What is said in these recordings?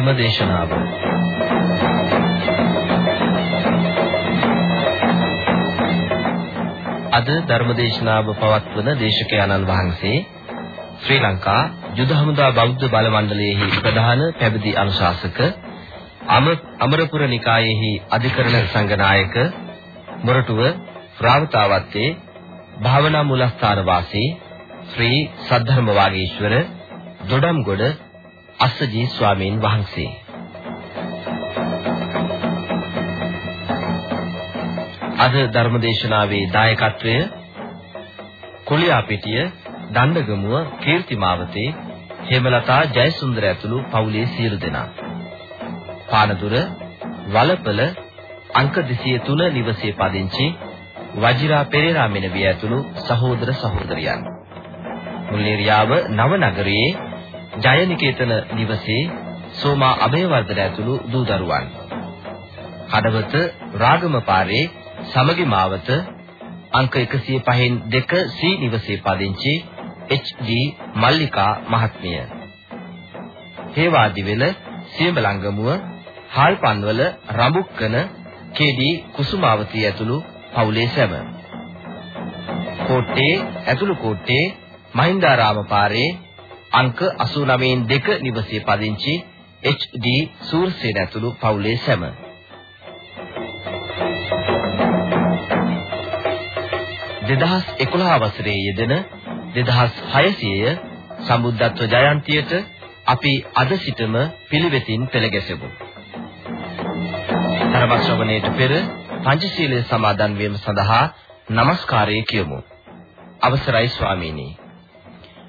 ධර්මදේශනාව. අද ධර්මදේශනාව පවත්වන දේශකයන්න් වහන්සේ ශ්‍රී ලංකා යුද හමුදා බෞද්ධ බල මණ්ඩලයේහි ප්‍රධාන පැවිදි අනුශාසක අමරපුර නිකායේහි අධිකරණ සංඝනායක මොරටුව රාවතාවත්තේ භාවනා මූලස්ථාන වාසී ශ්‍රී සද්ධර්ම වාගීශ්වර දොඩම්ගොඩ අස්සජී ස්වාමීන් වහන්සේ අද ධර්මදේශනාවේ දායකත්වය කොළියාපිටිය දණ්ඩගමුව කීර්තිමාවතේ හේමලතා ජයසුන්දර ඇතුළු පවුලේ සියලු දෙනා. පානදුර වලපල අංක 203 නිවසේ පදිංචි වජිරා පෙරේරා මෙනවිය ඇතුළු සහෝදර සහෝදරියන්. මුල්ලේරියාව නවනගරයේ ජයනිකේතන නිවසේ සෝමා අබේවර්ධන ඇතුළු දූ දරුවන්. හදවත රාගම පාරේ සමගි මාවත අංක 105න් 2 සී නිවසේ පදිංචි එච්.ඩී. මල්ලිකා මහත්මිය. හේවාදිවෙල සියඹලංගමුව හාල්පන්වල රඹුක්කන කේ.ඩී. කුසුමාවතී ඇතුළු පවුලේ සැම. කෝට්ටේ ඇතුළු කෝට්ටේ මහින්දාරාම පාරේ අංක 89න් 2 නිවසේ පදිංචි එච්.ඩී. සූර්සේන ඇතුළු පවුලේ සැම. දෙදහස් එකොළහ වසරේ යෙදෙන 2600ය සම්බුද්ධත්ව ජයන්තියට අපි අද සිටම පිළිවෙතින් පෙළ ගැසෙමු. ධර්ම ශ්‍රවණයට පෙර පංචශීලයේ සමාදන් වීම සඳහා নমස්කාරය කියමු. අවසරයි ස්වාමීනි.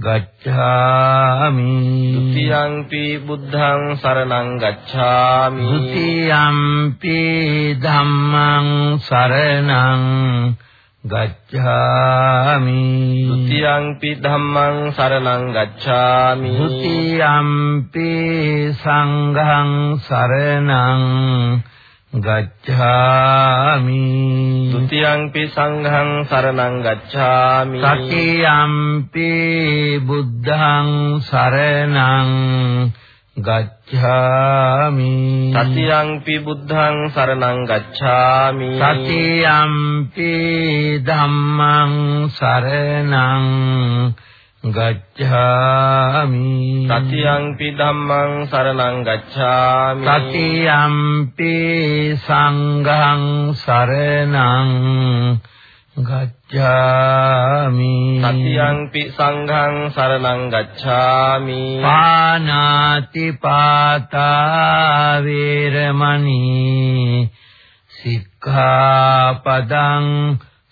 ගච්ඡාමි ဒ ුතියංපි බුද්ධං සරණං ගච්ඡාමි ဒ ුතියම්පි ධම්මං සරණං ගච්ඡාමි ဒ ුතියංපි ධම්මං සරණං ගච්ඡාමි ဒ ුතියම්පි සංඝං සරණං ගච්ඡාමි. ဒ ුතියංපි සංඝං සරණං ගච්ඡාමි. සතියම්පි බුද්ධං සරණං ගච්ඡාමි. සතියංපි බුද්ධං සරණං ගච්ඡාමි. සතියම්පි ධම්මං සරණං ගච්ඡාමි. සතියංපි ධම්මං සරණං ගච්ඡාමි. සතියම්පි සංඝං සරණං ගච්ඡාමි. සතියංපි සංඝං සරණං ගච්ඡාමි. පානාති පාතා වේරමණී සික්ඛාපදං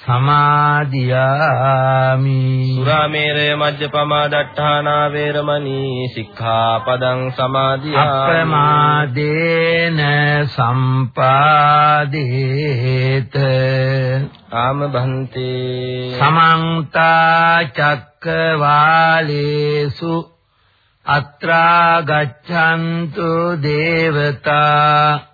සමාදියාමි. සුරාමේරය මජ්ජපමා දට්ඨානා වේරමණී සික්ඛාපදං සමාදියාමි. අප්‍රමාදේන සම්පාදේත. ආම භන්තේ සමන්ත චක්කවාලේසු. අත්‍රා ගච්ඡන්තු දේවතා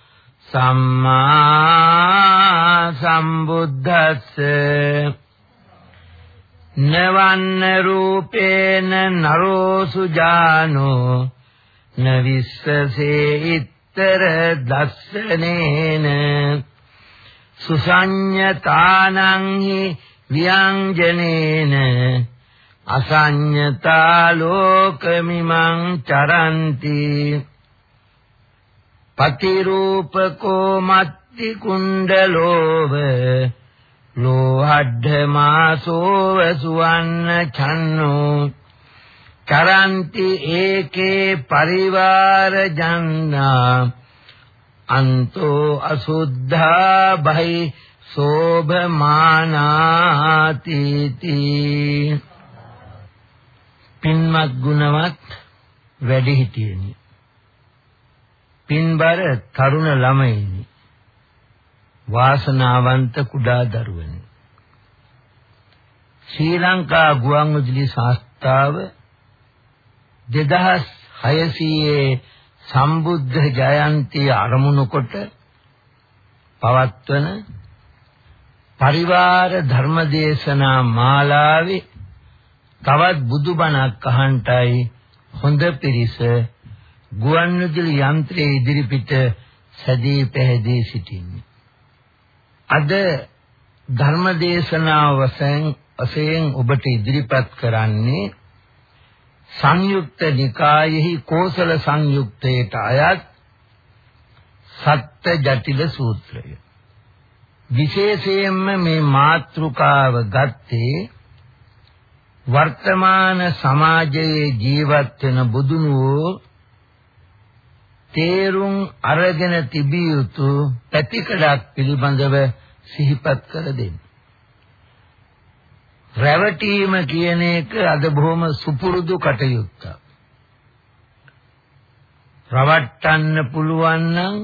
සම්මා සම්බුද්දස්ස නවන්න රූපේන නරෝ සුජානෝ නවිස්සසේ ඉත්තර දස්සනේන සුසඤ්ඤතානං හි ව්‍යංජනේන අසඤ්ඤතා ලෝකමිමං චරಂತಿ පතිරූපකෝ මත්ති කුණ්ඩලෝව ලෝහඩ්ධමාසෝව සුවන්න ඡන්නෝ කරන්ති ඒකේ පරිවාර ජන්නා අන්තෝ අසුද්ධා බහි සෝභමානාති පින්වත් ගුණවත් වැඩිහිටියනි පින්බර තරුණ ළමයිනි. වාසනාවන්ත කුඩා දරුවනි. ශ්‍රී ලංකා ගුවන්විදුලි සංස්ථාව 2600 සම්බුද්ධ ජයන්ති ආරමුණු කොට පවත්වන පරිවාර ධර්මදේශනා මාලාවේ තවත් බුදුබණක් අහන්ටයි හොඳ පිරිස ගුවන්විදුලි යන්ත්‍රයේ ඉදිරිපිට සැදී පැහැදී සිටින්නේ. අද ධර්මදේශනාව වශයෙන් වශයෙන් ඔබට ඉදිරිපත් කරන්නේ සංයුක්ත නිකායෙහි කෝසල සංයුක්තයට අයත් සත්‍ය ජටිල සූත්‍රය. විශේෂයෙන්ම මේ මාතෘකාව ගත්තේ වර්තමාන සමාජයේ ජීවත් වෙන බුදුනුවෝ තේරුම් අරගෙන තිබිය යුතු පැතිකඩක් පිළිබඳව සිහිපත් කර දෙන්න. රැවටීම කියන එක අද බොහොම සුපුරුදු කටයුත්තක්. රවට්ටන්න පුළුවන් නම්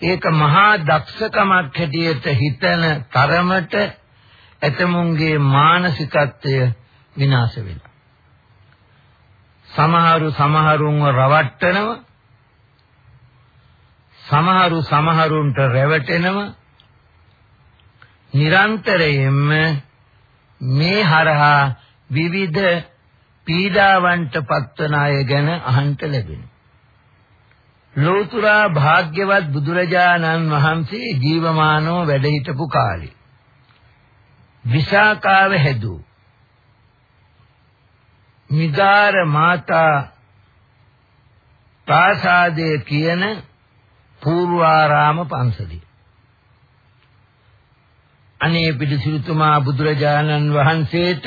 ඒක මහා දක්ෂකමක් හැටියට හිතන තරමට එතමුන්ගේ මානසිකත්වය විනාශ වෙනවා. සමහරු සමහරුන්ව රවට්ටනව සමහරු සමහරුන්ට රැවටෙනවා නිරන්තරයෙන්ම මේ හරහා විවිධ පීඩාවන්ට පත්වන අය ගැන අහන්න ලැබෙනවා. ලෝතුරා භාග්‍යවත් බුදුරජාණන් වහන්සේ ජීවමානව වැඩ හිටපු කාලේ විසාකාව හැදූ මිගාර මාතා ප්‍රාසාදයේ කියන පූර්වාරාම පන්සලේ අනේ පිළිසිරුතුමා බුදුරජාණන් වහන්සේට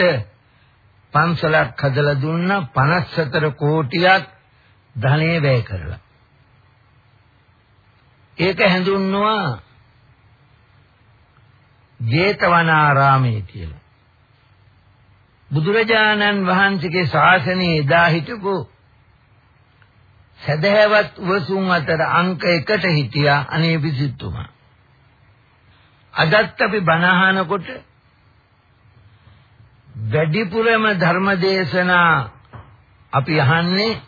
පන්සලක් හදලා දුන්න 54 කෝටියක් ධනෙ වැය කරලා. ඒක හැඳුන්වනවා ජේතවනාරාමය කියලා. බුදුරජාණන් වහන්සේගේ ශාසනයේ එදා හිටපු සදහැවත් උවසුන් අතර අංක 1ට හිටියා අනේ පිසිතුමා. අදත් අපි බණ අහනකොට වැඩිපුරම ධර්මදේශනා අපි අහන්නේ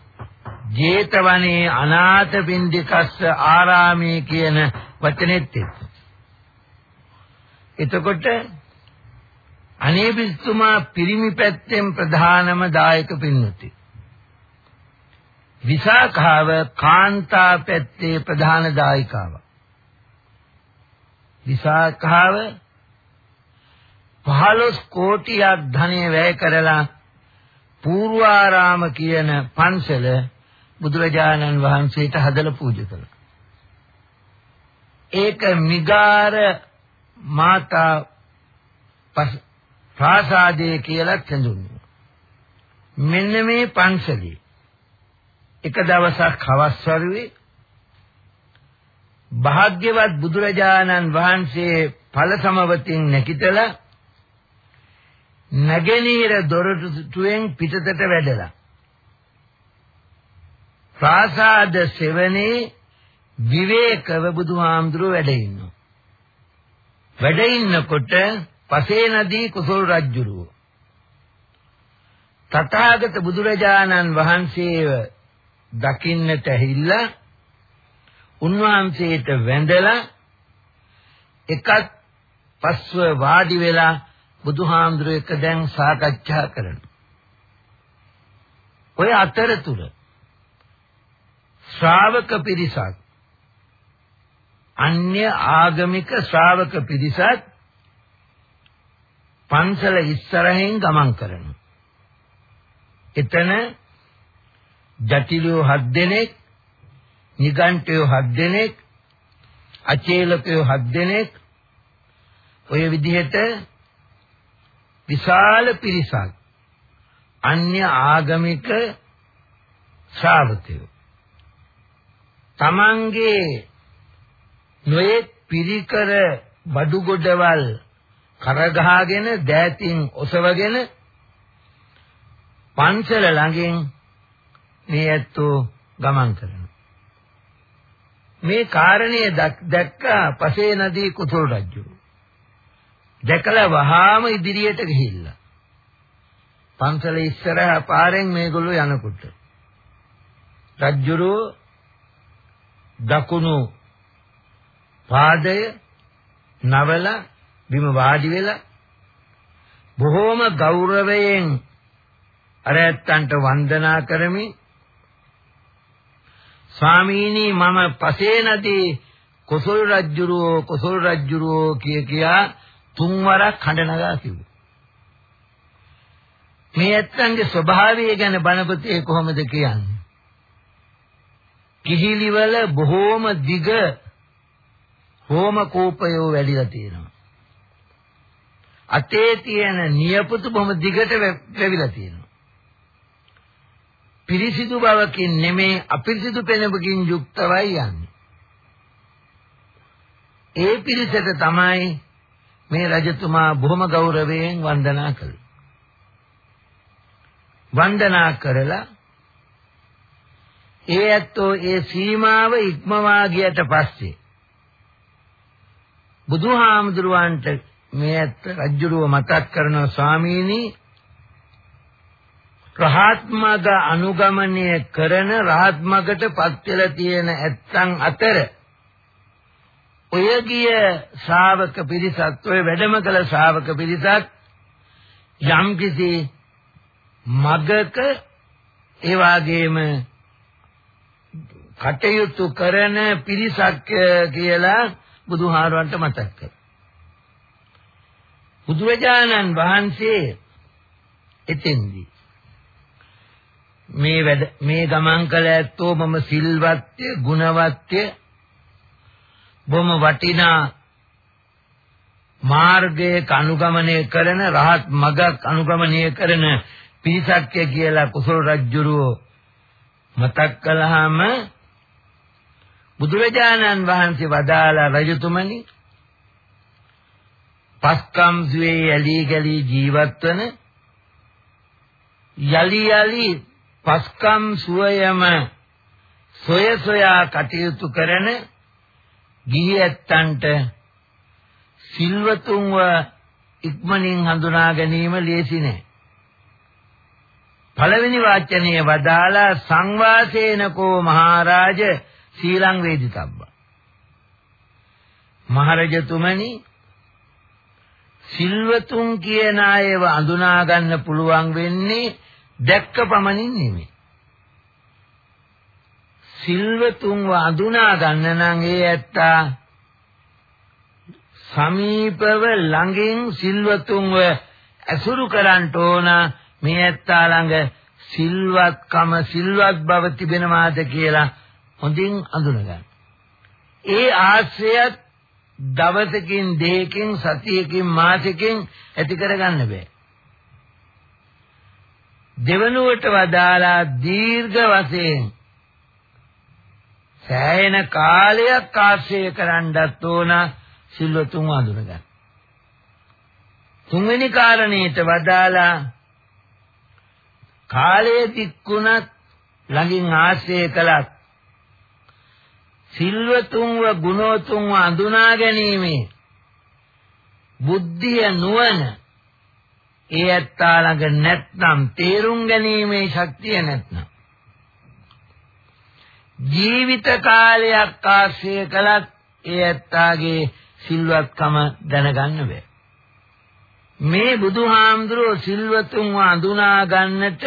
ජේතවනේ අනාථ පින්ඩිකස්ස ආරාමේ කියන වචනේත් එතකොට අනේ බිස්තුමා පිරිමි පැත්තෙන් ප්‍රධානම දායක පින්වති. විසාඛාව කාන්තා පැත්තේ ප්‍රධාන දායිකාව. විසාඛාව 15 කෝටියක් ධනෙ වැය කරලා පූර්වාරාම කියන පන්සල බුදුරජාණන් වහන්සේට හදලා පූජා කළා. ඒක මිගාර මාතා ප්‍රාසාදයේ කියලා කියඳුන්නේ. මෙන්න මේ පන්සලේ එක දවසක් හවස් වරුවේ භාග්‍යවත් බුදුරජාණන් වහන්සේ ඵල සමවතින් නැකිතලා නැගෙනහිර දොරටුවෙන් පිටතට වැඩලා ප්‍රාසාද සෙවණේ විවේකව බුදුහාමුදුරුව වැඩ ඉන්නවා වැඩ ඉන්නකොට පසේ නදී කුසල රජුරුව තථාගත බුදුරජාණන් වහන්සේව දකින්නට ඇහිල්ලා උන්වහන්සේට වැඳලා එකත් පස්ව වාඩි වෙලා බුදුහාමුදුරුව එක දැන් සාකච්ඡා කරනවා. ඔය අතරතුර ශ්‍රාවක පිරිසක් අන්‍ය ආගමික ශ්‍රාවක පිරිසක් පන්සල ඉස්සරහින් ගමන් කරනවා. එතන ජටිලයෝ හත් දෙනෙක්, නිගණ්ඨයෝ හත් දෙනෙක්, අචේලකයෝ හත් දෙනෙක් ඔය විදිහට විශාල පිරිසක් අන්‍ය ආගමික ශ්‍රාවකයෝ තමන්ගේ නොයේ පිරිකර බඩු ගොඩවල් කරගහගෙන දෑතින් ඔසවගෙන පන්සල ළඟින් මේ ඇත්තෝ ගමන් කරනවා. මේ කාරණය දැක්කා පසේ නදී කුතුල් රජු. දැකලා වහාම ඉදිරියට ගිහිල්ලා. පන්සල ඉස්සරහා පාරෙන් මේගොල්ලෝ යනකොට රජුරෝ දකුණු පාදය නවලා බිම වාඩි වෙලා බොහෝම ගෞරවයෙන් අර ඇත්තන්ට වන්දනා කරමින් ස්වාමීනි මම පසේනදී කොසල් රජ්ජුරුවෝ කොසල් රජ්ජුරුවෝ කිය කියා තුන්වරක් හඬ නගා කිව්වා. මේ ඇත්තන්ගේ ස්වභාවය ගැන බණපතේ කොහොමද කියන්නේ? කිහිලිවල බොහෝම දිග හෝම කෝපයෝ වැඩිලා තියෙනවා. අතේ තියෙන නියපොතු බොහොම දිගට වැවිලා තියෙනවා. පිරිසිදු බවකින් නෙමේ අපිරිසිදු පෙනුමකින් යුක්තවයි යන්නේ. ඒ පිරිසට තමයි මේ රජතුමා බොහොම ගෞරවයෙන් වන්දනා කළේ. වන්දනා කරලා ඒ ඇත්තෝ ඒ සීමාව ඉක්මවා ගියට පස්සේ බුදුහාමුදුරුවන්ට මේ ඇත්ත රජුරුව මතක් කරන ස්වාමීනි රහත්මග අනුගමනය කරන රහත්මගට පත් වෙලා තියෙන ඇත්තන් අතර ඔය ගිය ශ්‍රාවක පිරිසත් ඔය වැඩම කළ ශ්‍රාවක පිරිසත් යම්කිසි මගක ඒ වාගේම කටයුතු කරන පිරිසක් කියලා බුදුහාරවන්ට මතක් කළා. බුදුරජාණන් වහන්සේ එතෙන්දී මේ වැඩ මේ ගමන් කළ ඇත්තෝ මම සිල්වත්ය ගුණවත්ය බොහොම වටිනා මාර්ගයක අනුගමනය කරන රහත් මගක් අනුගමනය කරන පිරිසක්ය කියලා කුසල රජුරෝ මතක් කළාම බුදුරජාණන් වහන්සේ වදාලා රජතුමනි පස්කම් සුවේ ඇලී ගලී ජීවත් වන යලි යලි පස්කම් සුවයම සොය සොයා කටයුතු කරන ගිහි ඇත්තන්ට සිල්වතුන්ව ඉක්මනින් හඳුනා ගැනීම ලේසි නෑ. පළවෙනි වාචනයේ වදාලා සංවාසේනකෝ මහරජ සීලං වේදිතබ්බ. මහරජතුමනි සිල්වතුන් කියන අයව අඳුනා ගන්න පුළුවන් වෙන්නේ දැක්ක පමණින් නෙමෙයි. සිල්වතුන්ව අඳුනා ගන්න නම් ඒ ඇත්තා සමීපව ළඟින් සිල්වතුන්ව ඇසුරු කරන්න ඕන මේ ඇත්තා ළඟ සිල්වත්කම සිල්වත් බව තිබෙනවාද කියලා හොඳින් අඳුනගන්න. ඒ ආශ්‍රයත් දවසකින් දෙකකින් සතියකින් මාසෙකින් ඇති කරගන්න බෑ. දෙවනුවට වදාලා දීර්ඝ වශයෙන් සෑහෙන කාලයක් ආශ්‍රය කරන්නත් ඕන සිල්වතුන් වඳුනගන්න. තුන්වෙනි කාරණේට වදාලා කාලයේ දික්ුණත් ළඟින් ආශ්‍රය කළත් සිල්වතුන්ව ගුණවතුන්ව අඳුනා ගැනීමේ බුද්ධිය නුවණ ඒ ඇත්තා ළඟ නැත්නම් තේරුම් ගැනීමේ ශක්තිය නැත්නම් ජීවිත කාලයක් ආශ්‍රය කළත් ඒ ඇත්තාගේ සිල්වත්කම දැනගන්න බෑ. මේ බුදුහාමුදුරුවෝ සිල්වතුන්ව අඳුනා ගන්නට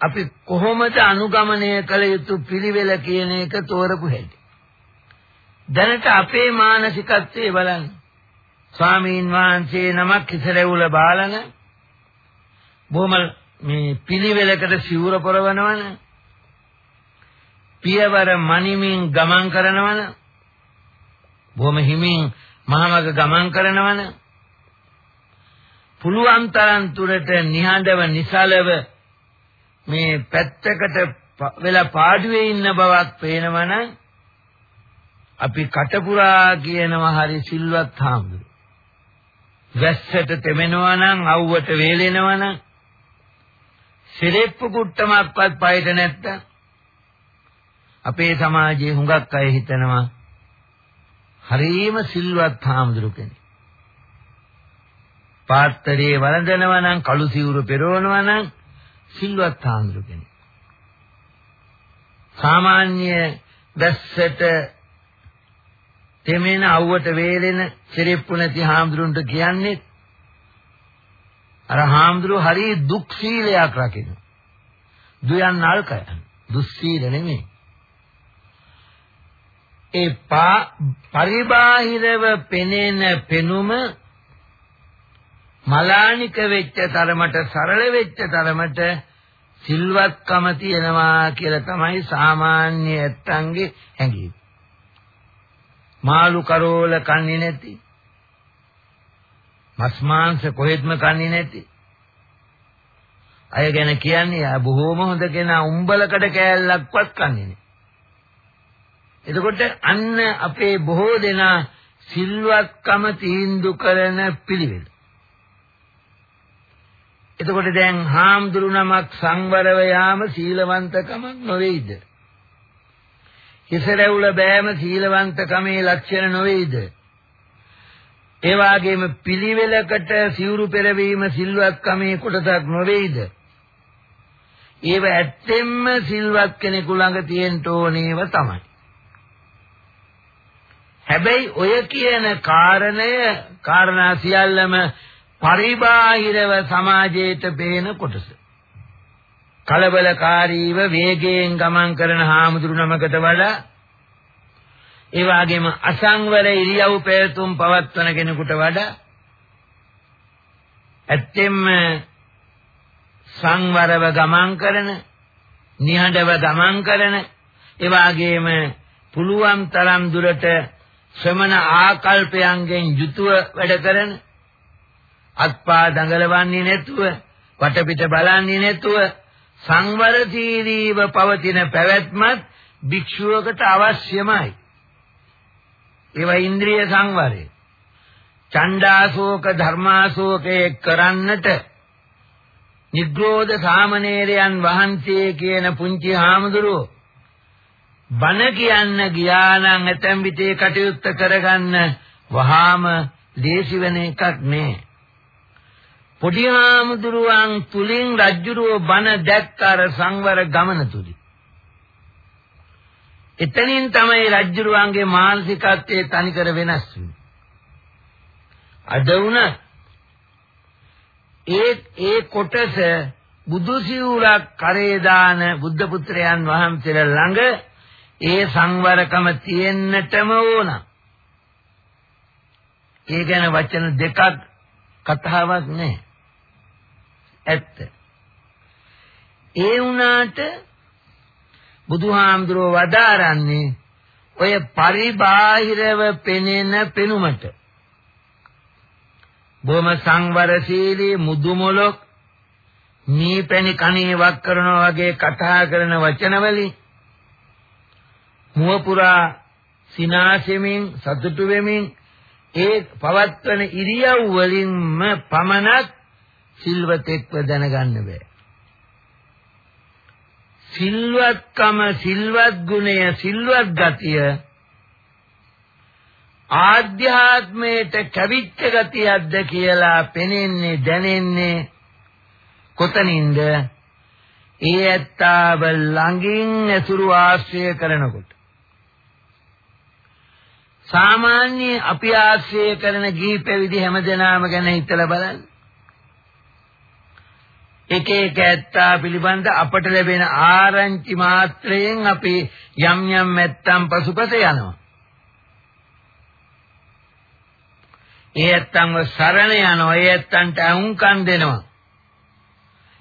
අපි කොහොමද අනුගමනය කළ යුතු පිළිවෙල කියන එක තෝරපු හැටි. දැනට අපේ මානසිකත්වයේ බලන්න. ස්වාමීන් වහන්සේ නමක් ඉසරෙවුල බාලන බොහොම මේ පිළිවෙලකට සිවුර පොරවනවන පියවර මනිමින් ගමන් කරනවන බොහොම හිමින් මහමග ගමන් කරනවන පුළුවන් තරම් තුරට නිහඬව නිසලව මේ පැත්තකට වෙලා පාඩුවේ ඉන්න බවක් පේනවනම් අපි කටපුරා කියනවා හරි සිල්වත් හාමුදුරු. වැස්සට තෙමෙනවා නම් අවුවට වේලෙනවා නම් සිරෙප්පු කුට්ටමක්වත් පයට නැත්තම් අපේ සමාජයේ හුඟක් අය හිතනවා හරීම සිල්වත් හාමුදුරු කෙනෙක්. පාත්තරේ වළඳනවා නම් කළු සිවුරු පෙරවනවා නම් සිල්වත් හාමුදුරු කෙනෙක්. සාමාන්‍ය දැස්සට තෙමෙන අවුවට වේලෙන සිරිප්පු නැති හාමුදුරුන්ට කියන්නේ අර හාමුදුරු හරි දුක් සීලයක් රකින්න. දුයන් නල්කය. දුස්සීල නෙමෙයි. ඒ පරිබාහිරව පෙනෙන පෙනුම මලානික වෙච්ච තරමට සරල වෙච්ච තරමට සිල්වත්කම තියෙනවා කියලා තමයි සාමාන්‍ය ඇත්තන්ගේ හැඟීම. මාළු කරෝල කන්නේ නැති. මස් මාංශ කොහෙත්ම කන්නේ නැති. අය ගැන කියන්නේ ආ බොහෝම හොඳ කෙනා උඹලකඩ කෑල්ලක්වත් කන්නේ නැහැ. එතකොට අන්න අපේ බොහෝ දෙනා සිල්වත්කම තීන්දුව කරන පිළිවෙල. එතකොට දැන් හාමුදුරු නමක් සංවරව යාම සීලවන්තකමක් නොවේද? හිසරැවුල බෑම සීලවන්තකමේ ලක්ෂණ නොවේද? ඒ වගේම පිළිවෙලකට සිවුරු පෙරවීම සිල්වත්කමේ කොටසක් නොවේද? ඒව ඇත්තෙන්ම සිල්වත් කෙනෙකු ළඟ තියෙන්න ඕනේව තමයි. හැබැයි ඔය කියන කාරණය කාරණා සියල්ලම පරිබාහිරව සමාජයට පේන කොටස. කලබලකාරීව වේගයෙන් ගමන් කරන හාමුදුරු නමකට වඩා ඒ වගේම අසංවර ඉරියව් පැවතුම් පවත්වන කෙනෙකුට වඩා ඇත්තෙන්ම සංවරව ගමන් කරන නිහඬව ගමන් කරන ඒ වගේම පුළුවන් තරම් දුරට ශ්‍රමණ ආකල්පයන්ගෙන් යුතුව වැඩ කරන අත්පා දඟලවන්නේ නැතුව වටපිට බලන්නේ නැතුව සංවරශීලීව පවතින පැවැත්මත් භික්ෂුවකට අවශ්‍යමයි. ඒවා ඉන්ද්‍රිය සංවරය. චණ්ඩාශෝක ධර්මාශෝකයේ කරන්නට නිග්‍රෝධ සාමණේරයන් වහන්සේ කියන පුංචි හාමුදුරුවෝ බණ කියන්න ගියා නම් ඇතැම් විටේ කටයුත්ත කරගන්න වහාම දේශි වෙන එකක් නෑ. පොඩි ආමුදුරුවන් තුලින් රජ්ජුරුව බණ දැක්කාර සංවර ගමන තුලින්. එතනින් තමයි රජ්ජුරුවන්ගේ මානසිකත්වයේ තනිකර වෙනස් වෙන්නේ. අද වුණත් ඒ ඒ කොටස බුදු සිවුරක් කරේ දාන බුද්ධ පුත්‍රයන් වහන්සේලා ළඟ ඒ සංවරකම තියෙන්නටම ඕන. ඒ ගැන වචන දෙකක් කතාවක් නෑ. ඇත්ත. ඒ වුණාට බුදුහාමුදුරුව වදාරන්නේ ඔය පරිබාහිරව පෙනෙන පෙනුමට බොහොම සංවරශීලී මුදුමොලොක් නීපැණි කණේ වක් කරනවා වගේ කතා කරන වචනවලින් මුව පුරා සිනාසෙමින් සතුටු වෙමින් ඒ පවත්වන ඉරියව් වලින්ම පමණක් සිල්වතෙක්ව දැනගන්න බෑ. සිල්වත්කම සිල්වත් ගුණය සිල්වත් ගතිය ආධ්‍යාත්මයට කැවිච්ච ගතියක්ද කියලා පෙනෙන්නේ දැනෙන්නේ කොතනින්ද? ඒ ඇත්තාව ළඟින් ඇසුරු ආශ්‍රය කරනකොට. සාමාන්‍ය අපි ආශ්‍රය කරන ගිහි පැවිදි හැමදෙනාම ගැන හිතලා බලන්න. එක එක ඇත්තා පිළිබඳ අපට ලැබෙන ආරංචි මාත්‍රයෙන් අපි යම් යම් ඇත්තම් පසුපස යනවා ඒ ඇත්තන්ව සරණ යනවා ඒ ඇත්තන්ට අහුම්කම් දෙනවා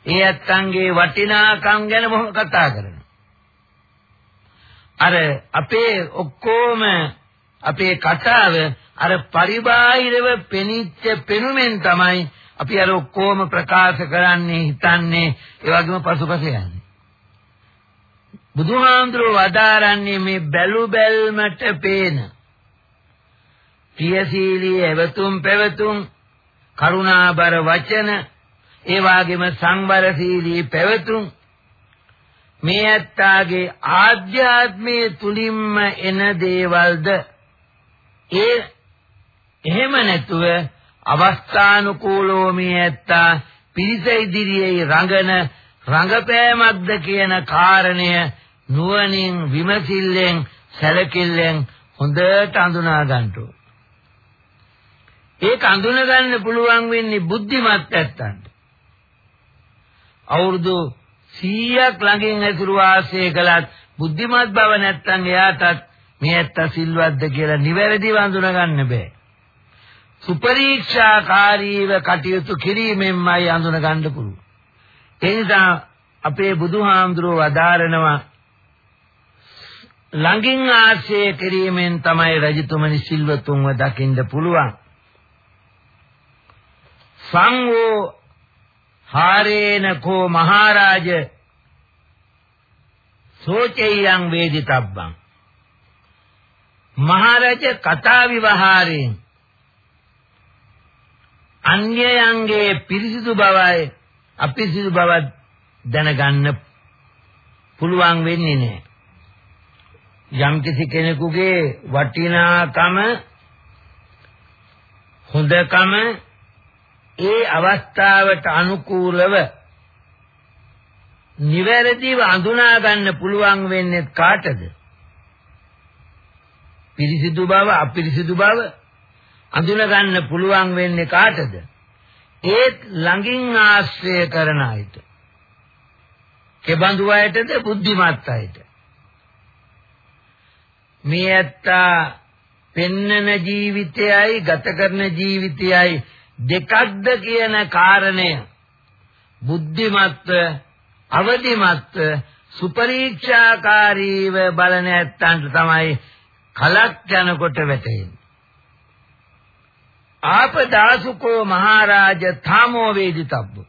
ඒ ඇත්තන්ගේ වටිනාකම් ගැන බොහොම කතා කරනවා. අර අපේ ඔක්කොම අපේ කතාව අර පරිබාහිරව පෙනිච්ච පෙනුමෙන් තමයි අපි අර ඔක්කොම ප්‍රකාශ කරන්නේ හිතන්නේ ඒ වගේම පසුපස යන්නේ. බුදුහාමුදුරුවෝ වදාරන්නේ මේ බැලු බැල්මට පේන. ප්‍රියශීලී එවතුම් පැවතුම් කරුණාබර වචන ඒ වාගේම සංවරශීලී පැවතුම්. මේ ඇත්තාගේ ආධ්‍යාත්මයේ තුලින්ම එන දේවල්ද? ඒ එහෙම නැතුව අවස්ථානුකූලව මේ ඇත්තා පිරිස ඉදිරියේ රඟන රඟපෑමක්ද කියන කාරණය නුවණින් විමසිල්ලෙන් සැලකිල්ලෙන් හොඳට අඳුනා ගන්න ඕන. ඒක අඳුන ගන්න පුළුවන් වෙන්නේ බුද්ධිමත් ඇත්තන්ට. අවුරුදු 100ක් ළඟින් ඇසුරු වාසය කළත් බුද්ධිමත් බව නැත්තම් එයාටත් මේ ඇත්ත සිල්වත්ද කියලා නිවැරදිව අඳුන ගන්න බෑ. සුපරීක්ෂාකාරීව කටයුතු කිරීමෙන්මයි අඳුන ගන්න පුළුවන්. ඒ නිසා අපේ බුදුහාමුදුරුවෝ වදාරනවා ළඟින් ආශ්‍රය කිරීමෙන් තමයි රජතුමනි සිල්වතුන්ව දකින්න පුළුවන්. සංවෝ හාරේන කෝ මහරජ සෝචෙයං වේදිතබ්බං මහරජ කතා විවහාරයෙන් අන්‍යයන්ගේ පිරිසිදු බවයි අපිරිසිදු බව දැනගන්න පුළුවන් වෙන්නේ නැහැ. යම් කිසි කෙනෙකුගේ වටිනාකම හොඳකම ඒ අවස්ථාවට අනුකූලව නිවැරදිව අඳුනා ගන්න පුළුවන් වෙන්නේ කාටද? පිරිසිදු බව අපිරිසිදු බව අඳුන ගන්න පුළුවන් වෙන්නේ කාටද? ඒත් ළඟින් ආශ්‍රය කරන අයට. කෙබඳු අයටද බුද්ධිමත් අයට. මේ ඇත්තා පෙන්නන ජීවිතයයි ගත කරන ජීවිතයයි දෙකක්ද කියන කාරණය බුද්ධිමත්ව අවදිමත්ව සුපරීක්ෂාකාරීව බලන ඇත්තන්ට තමයි කලක් යනකොට වැටෙන්නේ. ආපදාසුකෝ මහරජ තාමෝ වේදිතබ්බ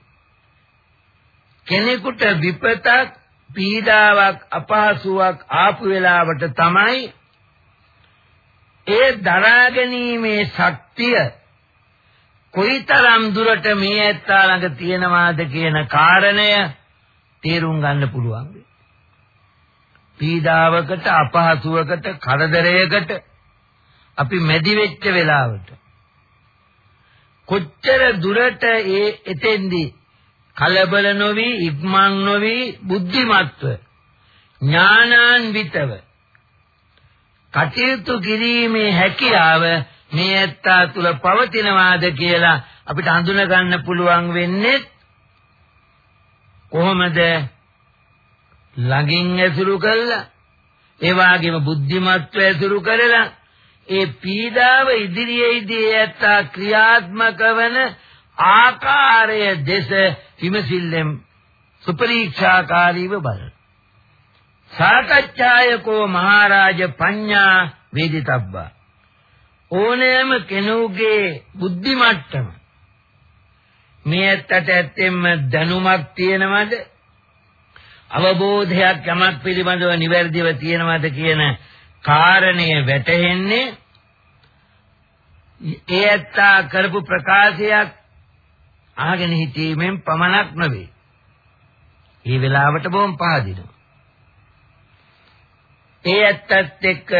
කෙනෙකුට විපතක් පීඩාවක් අපහසුාවක් ආපු වෙලාවට තමයි ඒ දරා ගැනීමේ ශක්තිය කොයිතරම් දුරට මේ ඇත්තා ළඟ තියෙනවාද කියන කාරණය තේරුම් ගන්න පුළුවන්. පීඩාවකට අපහසුවකට කරදරයකට අපි මැදි වෙච්ච වෙලාවට කොච්චර දුරට ඒ එතෙන්දී කලබල නොවි ඉක්මන් නොවි බුද්ධිමත්ව ඥානාන්විතව කටයුතු කිරීමේ හැකියාව මේ ඇත්තා තුල පවතිනවාද කියලා අපිට හඳුනා ගන්න පුළුවන් වෙන්නේ කොහොමද? ළඟින් ඇසුරු කළා. ඒ වගේම බුද්ධිමත්ව ඇසුරු කරලා ඒ පීඩාව ඉදිරියේදී ඇත්තා ක්‍රියාත්මක වන ආකාරය දෙස විමසිල්ලෙන් සුපරීක්ෂාකාරීව බලන. සාකච්ඡායකෝ මහරජ පඤ්ඤා වේදිතබ්බා. ඕනෑම කෙනෙකුගේ බුද්ධි මට්ටම. මේ ඇත්තට ඇත්තෙන්ම දැනුමක් තියෙනවද? අවබෝධයක් යමක් පිළිබඳව නිවැරදිව තියෙනවද කියන කාරණය වැටහෙන්නේ ඒ ඇත්තා කරපු ප්‍රකාශයක් අහගෙන හිටීමෙන් පමණක් නෙවෙයි. මේ වෙලාවට බොම් පහදිනවා. ඒ ඇත්තත් එක්ක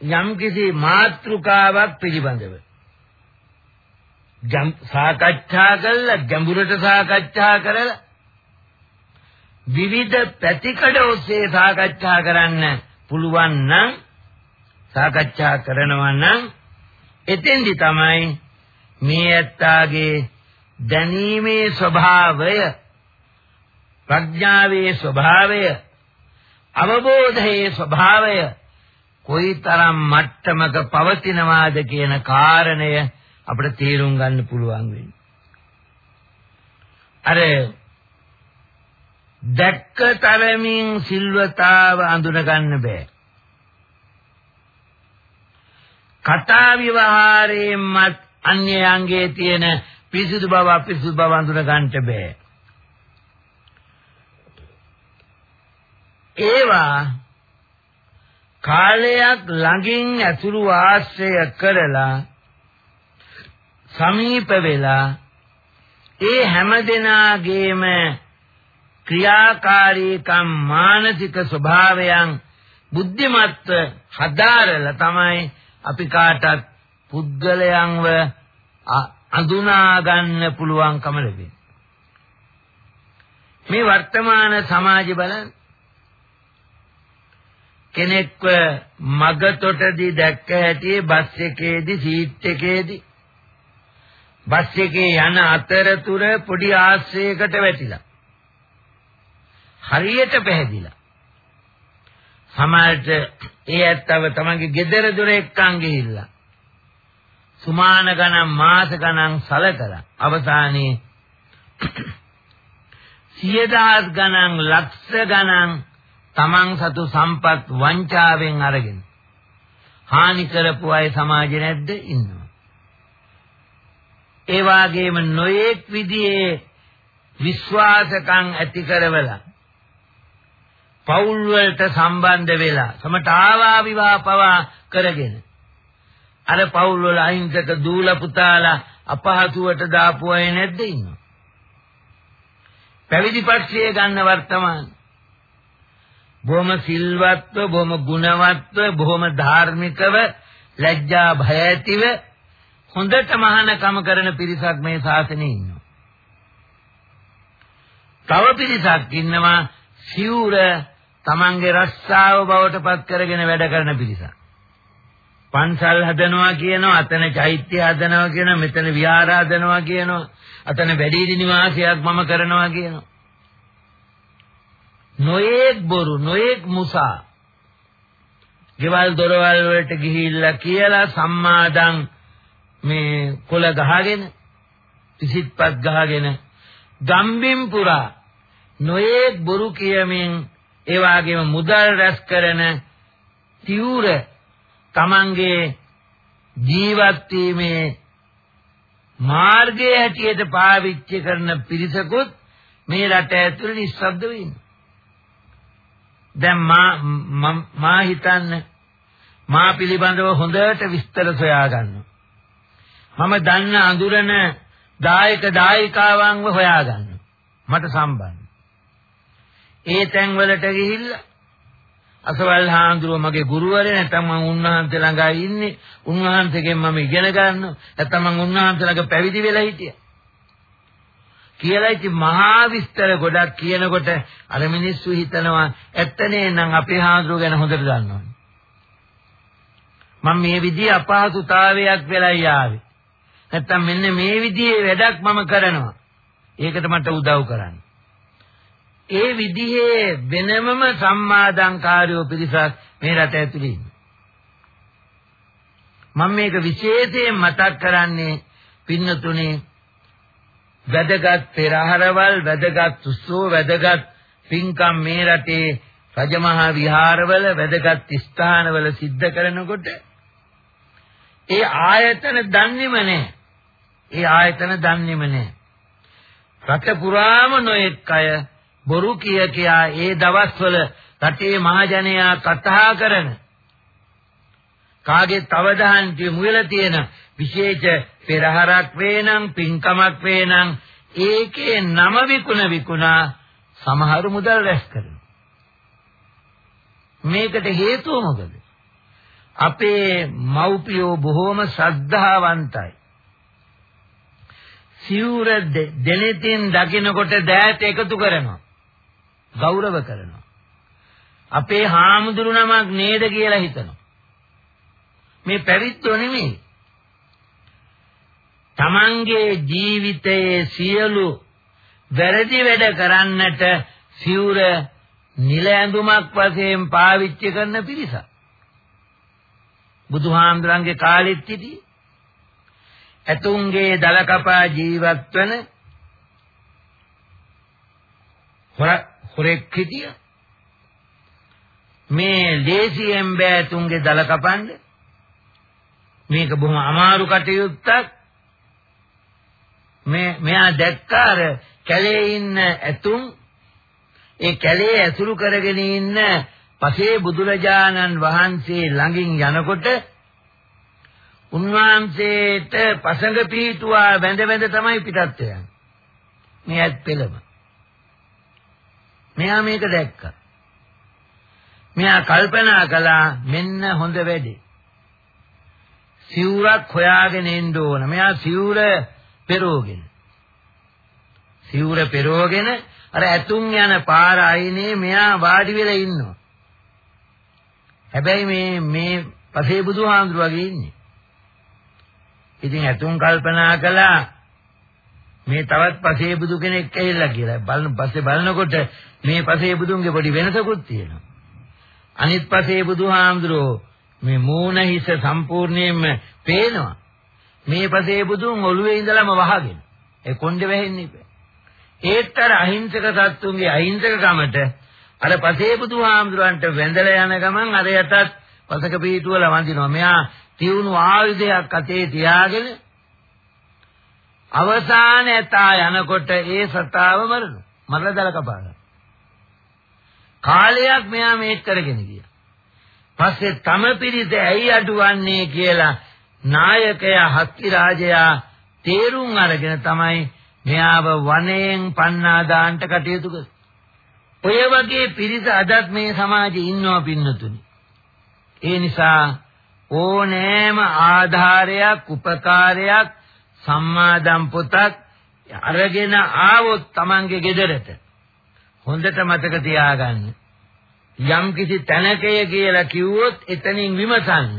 යම්කිසි මාත්‍රිකාවක් පිළිබඳව සාකච්ඡා කළා ගැඹුරට සාකච්ඡා කරලා විවිධ පැතිකඩ ඔස්සේ සාකච්ඡා කරන්න පුළුවන් නම් සාකච්ඡා කරනවා නම් එතෙන්දි තමයි මේ ඇත්තාගේ දැනීමේ ස්වභාවය ප්‍රඥාවේ ස්වභාවය අවබෝධයේ ස්වභාවය කොයිතරම් මට්ටමක පවතිනවාද කියන කාරණය අපිට තේරුම් ගන්න පුළුවන් වෙන්නේ. අර දැක්ක තරමින් සිල්වතාව අඳුන ගන්න බෑ. කතා විවහාරයෙන්මත් අන්‍යයන්ගේ තියෙන පිසුදු බව අපිසුදු බව අඳුන ගන්නට බෑ. ඒවා කාලයක් ළඟින් ඇසුරු ආශ්‍රය කරලා සමීප වෙලා ඒ හැමදෙනාගේම ක්‍රියාකාරීකම් මානසික ස්වභාවයන් බුද්ධිමත්ව හදාරලා තමයි අපි කාටත් පුද්ගලයන්ව අඳුනා ගන්න පුළුවන්කම ලැබෙන්නේ. මේ වර්තමාන සමාජය බලන්න කෙනෙක්ව මගතොටදී දැක්ක හැටි බස් එකේදී සීට් එකේදී බස් එකේ යන අතරතුර පොඩි ආශ්‍රයයකට වැටිලා හරියට පැහැදිලා. සමහරට ඒ ඇත්තව තමන්ගේ ගෙදර දොර එක්කන් ගිහිල්ලා සුමාන ගණන් මාස ගණන් සලකලා අවසානයේ සිය දහස් ගණන් ලක්ෂ ගණන් තමන් සතු සම්පත් වංචාවෙන් අරගෙන හානි කරපු අය සමාජේ නැද්ද? ඉන්නවා. ඒ වාගේම නොයේක් විදිහේ විශ්වාසකම් ඇති කරවලා පෞල් වලට සම්බන්ධ වෙලා සමට ආවා විවාහ පවා කරගෙන. අර පෞල් වල අහිංසක දූල පුතාලා අපහසුවට දාපු අය නැද්ද ඉන්නවා? පැවිදි පක්ෂයේ ගන්න වර්තමාන. බොහොම සිල්වත්ව බොහොම ගුණවත්ව බොහොම ධාර්මිකව ලැජ්ජා භය ඇතිව හොඳට මහානකම කරන පිරිසක් මේ ශාසනයේ ඉන්නවා. තව පිරිසක් ඉන්නවා සිවුර තමන්ගේ රස්සාව බවට පත් කරගෙන වැඩ කරන පිරිසක්. පන්සල් හදනවා කියනවා, අතන චෛත්‍ය හදනවා කියනවා, මෙතන විහාර හදනවා කියනවා, අතන වැඩිහිටි නිවාසයක් මම කරනවා කියනවා. නොයේක් බොරු, නොයේක් මුසා. ගෙවල් දොරවල් වලට ගිහිල්ලා කියලා සම්මාදම් මේ කොළ ගහගෙන පිසිත්පත් ගහගෙන ගම්බින් පුරා නොයේක් බොරු කියමින් ඒ වගේම මුදල් රැස් කරන තියුර තමන්ගේ ජීවත් වීමේ මාර්ගයේ හැටියට පාවිච්චි කරන පිරිසකුත් මේ රට ඇතුළේ නිස්සබ්ද වෙන්නේ. දැන් මා මා හිතන්න මා පිළිබඳව හොඳට විස්තර සොයා ගන්නවා. මම දන්න අඳුරන දායක දායිකාවන්ව හොයාගන්න. මට සම්බන්ධ. ඒ තැන් වලට ගිහිල්ලා අසවල් හාමුදුරුව මගේ ගුරුවරයා නැත්නම් මම උන්වහන්සේ ළඟ ඉන්නේ. උන්වහන්සේගෙන් මම ඉගෙන ගන්නවා නැත්නම් මම උන්වහන්සේ ළඟ පැවිදි වෙලා හිටියා. කියලා ඉති මහා විස්තර ගොඩක් කියනකොට අර මිනිස්සු හිතනවා ඇත්තනේ නම් අපේ හාමුදුරුව ගැන හොඳට දන්නවනේ. මම මේ විදිහේ අපහසුතාවයක් වෙලා යාවේ නැත්තම් මෙන්න මේ විදිහේ වැඩක් මම කරනවා. ඒකට මට උදව් කරන්න. ඒ විදිහේ වෙනමම සම්මාදංකාරයෝ පිරිසක් මේ රට ඇතුලේ ඉන්නවා. මම මේක විශේෂයෙන් මතක් කරන්නේ පින්නතුනේ වැදගත් පෙරහරවල් වැදගත් උත්සව වැදගත් පින්කම් මේ රටේ රජමහා විහාරවල වැදගත් ස්ථානවල සිද්ධ කරනකොට ඒ ආයතන දන්නේම නැහැ. ඒ ආයතන දන්නේම නැහැ. රට පුරාම නොඑක් අය බොරු කිය කියා ඒ දවස්වල රටේ මහජනයා කතා කරන කාගේ තවදහන්ටි මුල තියෙන විශේෂ පෙරහරක් වේනම් පින්කමක් වේනම් ඒකේ නම විකුණ විකුණා සමහරු මුදල් රැස් කරනවා. මේකට හේතුව මොකද? අපේ මව්පියෝ බොහෝම ශ්‍රද්ධාවන්තයි. සිවුර දෙනෙතින් දකිනකොට දෑත් එකතු කරනවා. ගෞරව කරනවා. අපේ හාමුදුරු නමක් නේද කියලා හිතනවා. මේ පැවිද්දෝ නෙමෙයි. තමන්ගේ ජීවිතයේ සියලු වැරදි වැඩ කරන්නට සිවුර නිල ඇඳුමක් වශයෙන් පාවිච්චි කරන පිරිසක්. බුදුහාමුදුරන්ගේ කාලෙත් සිටි ඇතුන්ගේ දල කපා ජීවත් වන හොර හොරෙක් හිටිය. මේ ලේසියෙන් බෑ තුන්ගේ දල කපන්න. මේක බොහොම අමාරු කටයුත්තක්. මේ මෙයා දැක්කාර කැලේ ඉන්න ඇතුන් ඒ කැලේ ඇසුරු කරගෙන ඉන්න පසේ බුදුරජාණන් වහන්සේ ළඟින් යනකොට උන්වහන්සේට පසඟ පීතුවා වැඳ වැඳ තමයි පිටත් යන්නේ. මේ ඇත් පෙළම. මෙයා මේක දැක්කා. මෙයා කල්පනා කළා මෙන්න හොඳ වැඩේ. සිවුරක් හොයාගෙන එන්න ඕන. මෙයා සිවුර පෙරෝගෙන. සිවුර පෙරෝගෙන අර ඇතුන් යන පාර අයිනේ මෙයා වාඩි වෙලා ඉන්නවා. හැබැයි මේ මේ පසේ බුදුහාමුදුර වගේ ඉන්නේ. ඉතින් ඇතුන් කල්පනා කළා මේ තවත් පසේ බුදු කෙනෙක් ඇවිල්ලා කියලා. බලන පස්සේ බලනකොට මේ පසේ බුදුන්ගේ පොඩි වෙනසකුත් තියෙනවා. අනිත් පසේ බුදුහාමුදුරෝ මේ මූණ හිස සම්පූර්ණයෙන්ම පේනවා. මේ පසේ බුදුන් ඔළුවේ ඉඳලම වහගෙන. ඒ කොණ්ඩේ වැහෙන්නේ නැහැ. ඒත්තර අහිංසක සත්තුන්ගේ අහිංසකකමට අර පසේ බුදුහාමුදුරන්ට වැඳලා යන ගමන් අර යටත් පසක පීටුවල වඳිනවා. මෙයා තියුණු ආයුධයක් අතේ තියාගෙන අවසාන ඇතා යනකොට ඒ සතාව මරනවා. මරලා දල කපානවා. කාලයක් මෙයා මේක කරගෙන ගියා. පස්සේ තම පිරිස ඇයි අඩුවන්නේ කියලා නායකයා හත්ති රාජයා තේරුම් අරගෙන තමයි මෙයාව වනයෙන් පන්නා දාන්නට කටයුතු කළේ. ඔය වගේ පිරිස අදත් මේ සමාජයේ ඉන්නවා පින්නතුනි. ඒ නිසා ඕනෑම ආධාරයක් උපකාරයක් සම්මාදම් පොතක් අරගෙන ආවොත් Tamange ගෙදරට හොඳට මතක තියාගන්න. යම් කිසි තැනකය කියලා කිව්වොත් එතනින් විමසන්න.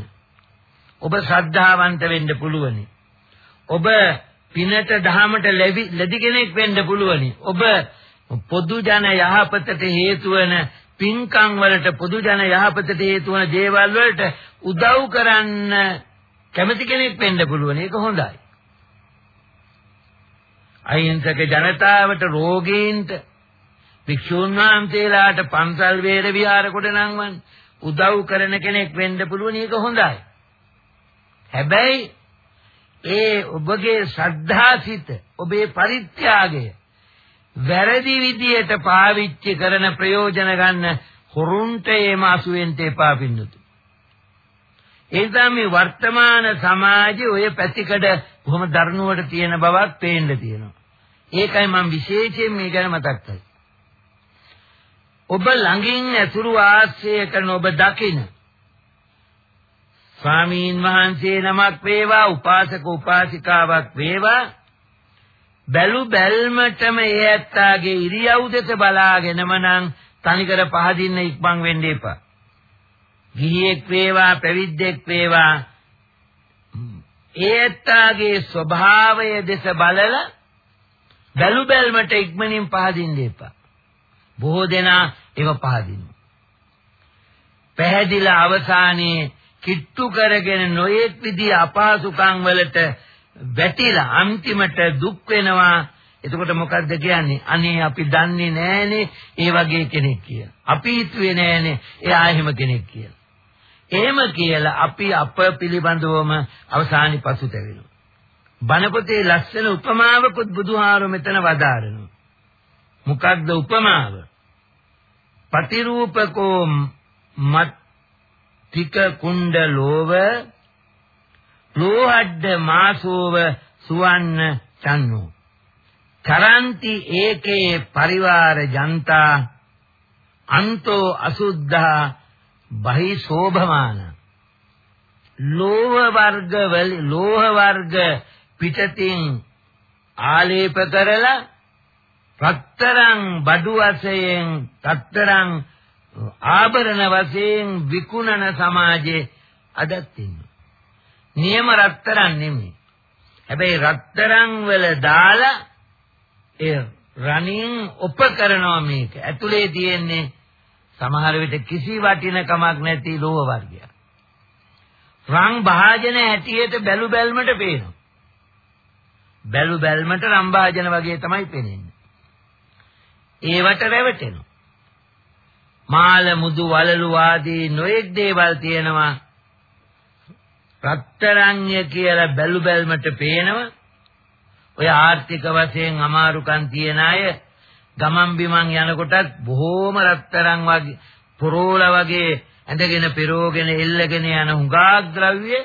ඔබ ශ්‍රද්ධාවන්ත වෙන්න පුළුවනි. ඔබ පිනට දහමට ලැබි කෙනෙක් වෙන්න පුළුවනි. ඔබ පොදු ජන යහපතට හේතු වන පින්කම් වලට පොදු ජන යහපතට හේතු වන දේවල් වලට උදව් කරන්න කැමති කෙනෙක් වෙන්න පුළුවන්. ඒක හොඳයි. අහිංසක ජනතාවට රෝගීන්ට භික්ෂුන් වහන්සේලාට පන්සල් වේර විහාර කොට නංවන් උදව් කරන කෙනෙක් වෙන්න පුළුවන් ඒක හොඳයි. හැබැයි ඒ ඔබගේ ශ්‍රද්ධාසිත ඔබේ පරිත්‍යාගය වැරදි විදියට පාවිච්චි කරන ප්‍රයෝජන ගන්න හොරුන්ට ඒම අසුවෙන්ට එපා පින්නතු. ඒ තමයි වර්තමාන සමාජයේ ඔය පැතිකඩ බොහොම දරුණුවට තියෙන බවක් පේන්න තියෙනවා. ඒකයි මම විශේෂයෙන් මේ ගැන මතක් කළේ. ඔබ ළඟින් ඇසුරු ආශ්‍රය කරන ඔබ දකින ස්වාමීන් වහන්සේ නමක් වේවා උපාසක උපාසිකාවක් වේවා බැලු බැල්මටම ඒ ඇත්තාගේ ඉරියව් දෙස බලාගෙනම නම් තනිකර පහදින්න ඉක්මන් වෙන්න එපා. ගිහියෙක් වේවා පැවිද්දෙක් වේවා ඒ ඇත්තාගේ ස්වභාවය දෙස බලලා බැලු බැල්මට ඉක්මනින් පහදින්න එපා. බොහෝ දෙනා ඒව පහදිනවා. පැහැදිලා අවසානයේ කිට්ටු කරගෙන නොයෙක් විදිහ අපහසුකම් වලට වැටිලා අන්තිමට දුක් වෙනවා. එතකොට මොකද්ද කියන්නේ? අනේ අපි දන්නේ නෑනේ ඒ වගේ කෙනෙක් කියලා. අපි හිතුවේ නෑනේ එයා එහෙම කෙනෙක් කියලා. එහෙම කියලා අපි අප පිළිබඳවම අවසානි පසුතැවෙනවා. බණපොතේ ලස්සන උපමාවකුත් බුදුහාරෝ මෙතන වදාරනවා. මොකක්ද උපමාව? පතිරූපකෝ මත් තික කුණ්ඩ ලෝව ලෝහඩ්ඩ මාසෝව සුවන්න චන්නෝ කරන්ති ඒකේ පරිවාර ජනතා අන්තෝ අසුද්ධා බහි සෝභමාන ලෝහ වර්ග වල ලෝහ වර්ග පිටතින් ආලේප කරලා රත්තරන් බඩු වශයෙන් රත්තරන් ආභරණ වශයෙන් විකුණන සමාජයේ අදත් ඉන්නවා. නියම රත්තරන් නෙමෙයි. හැබැයි රත්තරන් වල දාලා ඒ රණින් උපකරනවා මේක. ඇතුලේ තියෙන්නේ සමහර විට කිසි වටිනකමක් නැති ලෝහ වර්ගයක්. රං භාජන හැටියට බැලු බැල්මට පේනවා. බැලු බැල්මට රං භාජන වගේ තමයි පේන්නේ. ඒවට රැවටෙනවා. මාල මුදු වලලු ආදී නොයෙක් දේවල් තියෙනවා. රත්තරන්ය කියලා බැලු බැල්මට පේනවා. ඔය ආර්ථික වශයෙන් අමාරුකම් තියන අය ගමන් බිමන් යනකොටත් බොහෝම රත්තරන් වගේ පොරෝල වගේ ඇඳගෙන පෙරෝගෙන එල්ලගෙන යන හුඟක් ද්‍රව්‍ය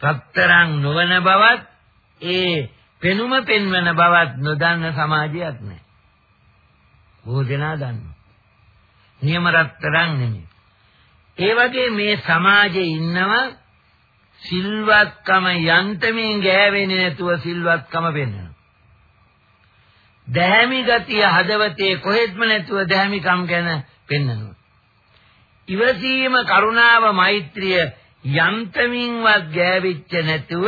රත්තරන් නොවන බවත් ඒ පෙනුම පෙන්වන බවත් නොදන්න සමාජයක් නැහැ. බොහෝ දෙනා දන්නවා. නියම රත්තරන් නෙමෙයි. ඒ වගේ මේ සමාජයේ ඉන්නවා සිල්වත්කම යන්තමින් ගෑවෙන්නේ නැතුව සිල්වත්කම පෙන්වනවා. දැහැමි ගතිය හදවතේ කොහෙත්ම නැතුව දැහැමිකම් ගැන පෙන්වනවා. ඉවසීම කරුණාව මෛත්‍රිය යන්තමින්වත් ගෑවිච්ච නැතුව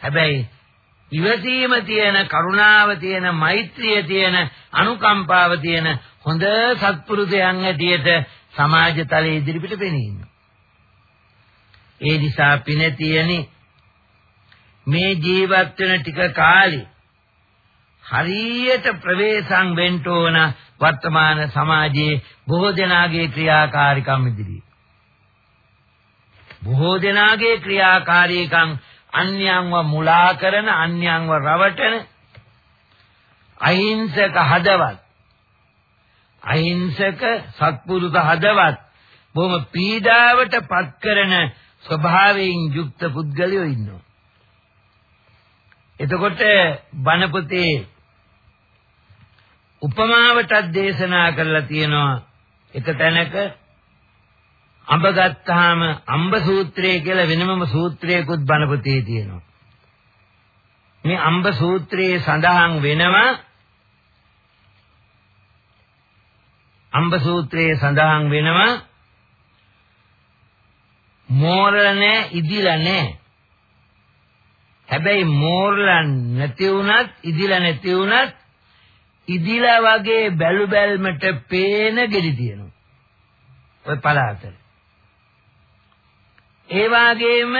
හැබැයි ඉවසීම තියෙන කරුණාව තියෙන මෛත්‍රිය තියෙන අනුකම්පාව තියෙන හොඳ සත්පුරුෂයන් ඇටියට සමාජ තලයේ ඉදිරිපිට පෙනී ඉන්නවා. ඒ නිසා පින තියෙනි මේ ජීවත් වෙන ටික කාලේ හරියට ප්‍රවේශම් වෙන්න ඕන වර්තමාන සමාජයේ බොහෝ දෙනාගේ ක්‍රියාකාරීකම් ඉදිරියේ. බොහෝ දෙනාගේ ක්‍රියාකාරීකම් අන්‍යයන්ව මුලා කරන අන්‍යයන්ව රවටන අහිංසක හදවත් අහිංසක සත්පුරුෂ හදවත් බොහොම පීඩාවට පත් කරන ස්වභාවයෙන් යුක්ත පුද්ගලයෝ ඉන්නවා. එතකොට බණ පොතේ උපමාවටත් දේශනා කරලා තියෙනවා එක තැනක අඹ ගත්තාම අඹ සූත්‍රය කියලා වෙනමම සූත්‍රයකුත් බණ පොතේ තියෙනවා. මේ අඹ සූත්‍රයේ සඳහන් වෙනවා අම්බ සූත්‍රයේ සඳහන් වෙනවා මෝරල නැහැ ඉදිලා නැහැ. හැබැයි මෝරලා නැති වුණත් ඉදිලා නැති වුණත් ඉදිලා වගේ බැලු බැල්මට පේන ගෙඩි තියෙනවා. ඔය පළාතට. ඒ වගේම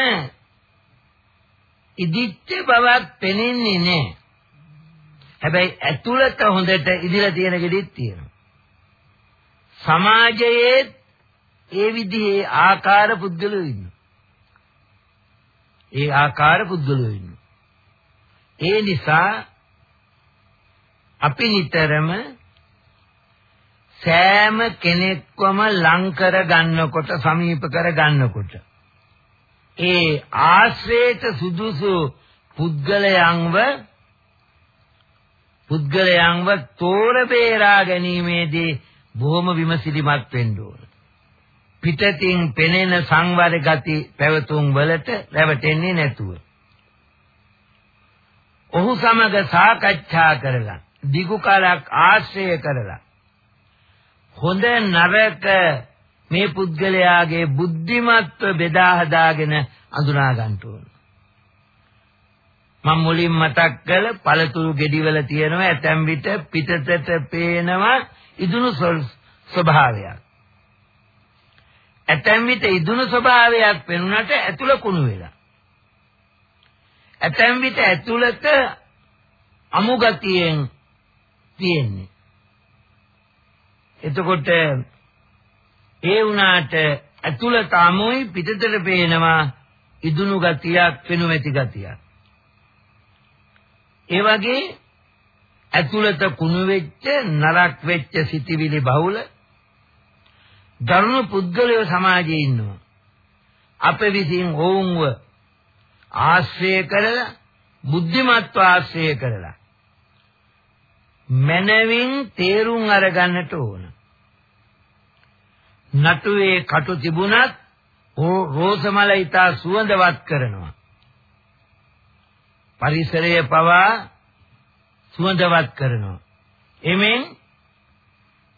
ඉදිච්ච බවක් පෙනෙන්නේ නැහැ. හැබැයි ඇතුළත හොඳට ඉදිලා තියෙන ගෙඩිත් තියෙනවා. සමාජයේ ඒ විදිහේ ආකාර පුද්ගලයෝ ඉන්නවා. ඒ ආකාර පුද්ගලයෝ ඉන්නවා. ඒ නිසා අපි නිතරම සෑම කෙනෙක්වම ලං කර ගන්නකොට සමීප කර ගන්නකොට ඒ ආශ්‍රේත සුදුසු පුද්ගලයන්ව පුද්ගලයන්ව තෝර බේරා ගැනීමේදී බොහොම විමසිලිමත් වෙන්න ඕන. පිටතින් පෙනෙන සංවර ගති පැවතුම් වලට රැවටෙන්නේ නැතුව. ඔහු සමග සාකච්ඡා කරලා දිගු කාලයක් ආශ්‍රය කරලා හොඳ නරක මේ පුද්ගලයාගේ බුද්ධිමත්ව බෙදා හදාගෙන අඳුනා ගන්න ඕන. මම මුලින් මතක් කළ පළතුරු ගෙඩිවල තියෙනවා ඇතැම් විට පිටතට පේනවා ඉදුණු ස්වභාවයක්. ඇතැම් විට ඉදුණු ස්වභාවයක් පෙනුනට ඇතුළ කුණු වෙලා. ඇතැම් විට ඇතුළත අමුගතියෙන් තියෙන්නේ. එතකොට ඒ වුණාට ඇතුළත අමුයි පිටතට පේනවා ඉදුණු ගතියක් පෙනුමැති ගතියක්. ඒ වගේ ඇතුළත කුණු වෙච්ච නරක් වෙච්ච සිටිවිලි බහුල දරුණු පුද්ගලයෝ සමාජයේ ඉන්නවා. අප විසින් ඔවුන්ව ආශ්‍රය කරලා බුද්ධිමත්ව ආශ්‍රය කරලා මනවින් තේරුම් අරගන්නට ඕන. නටුවේ කටු තිබුණත් රෝසමල ඊතා සුවඳවත් කරනවා. පරිසරය පවා සුවඳවත් කරනවා. එමෙන්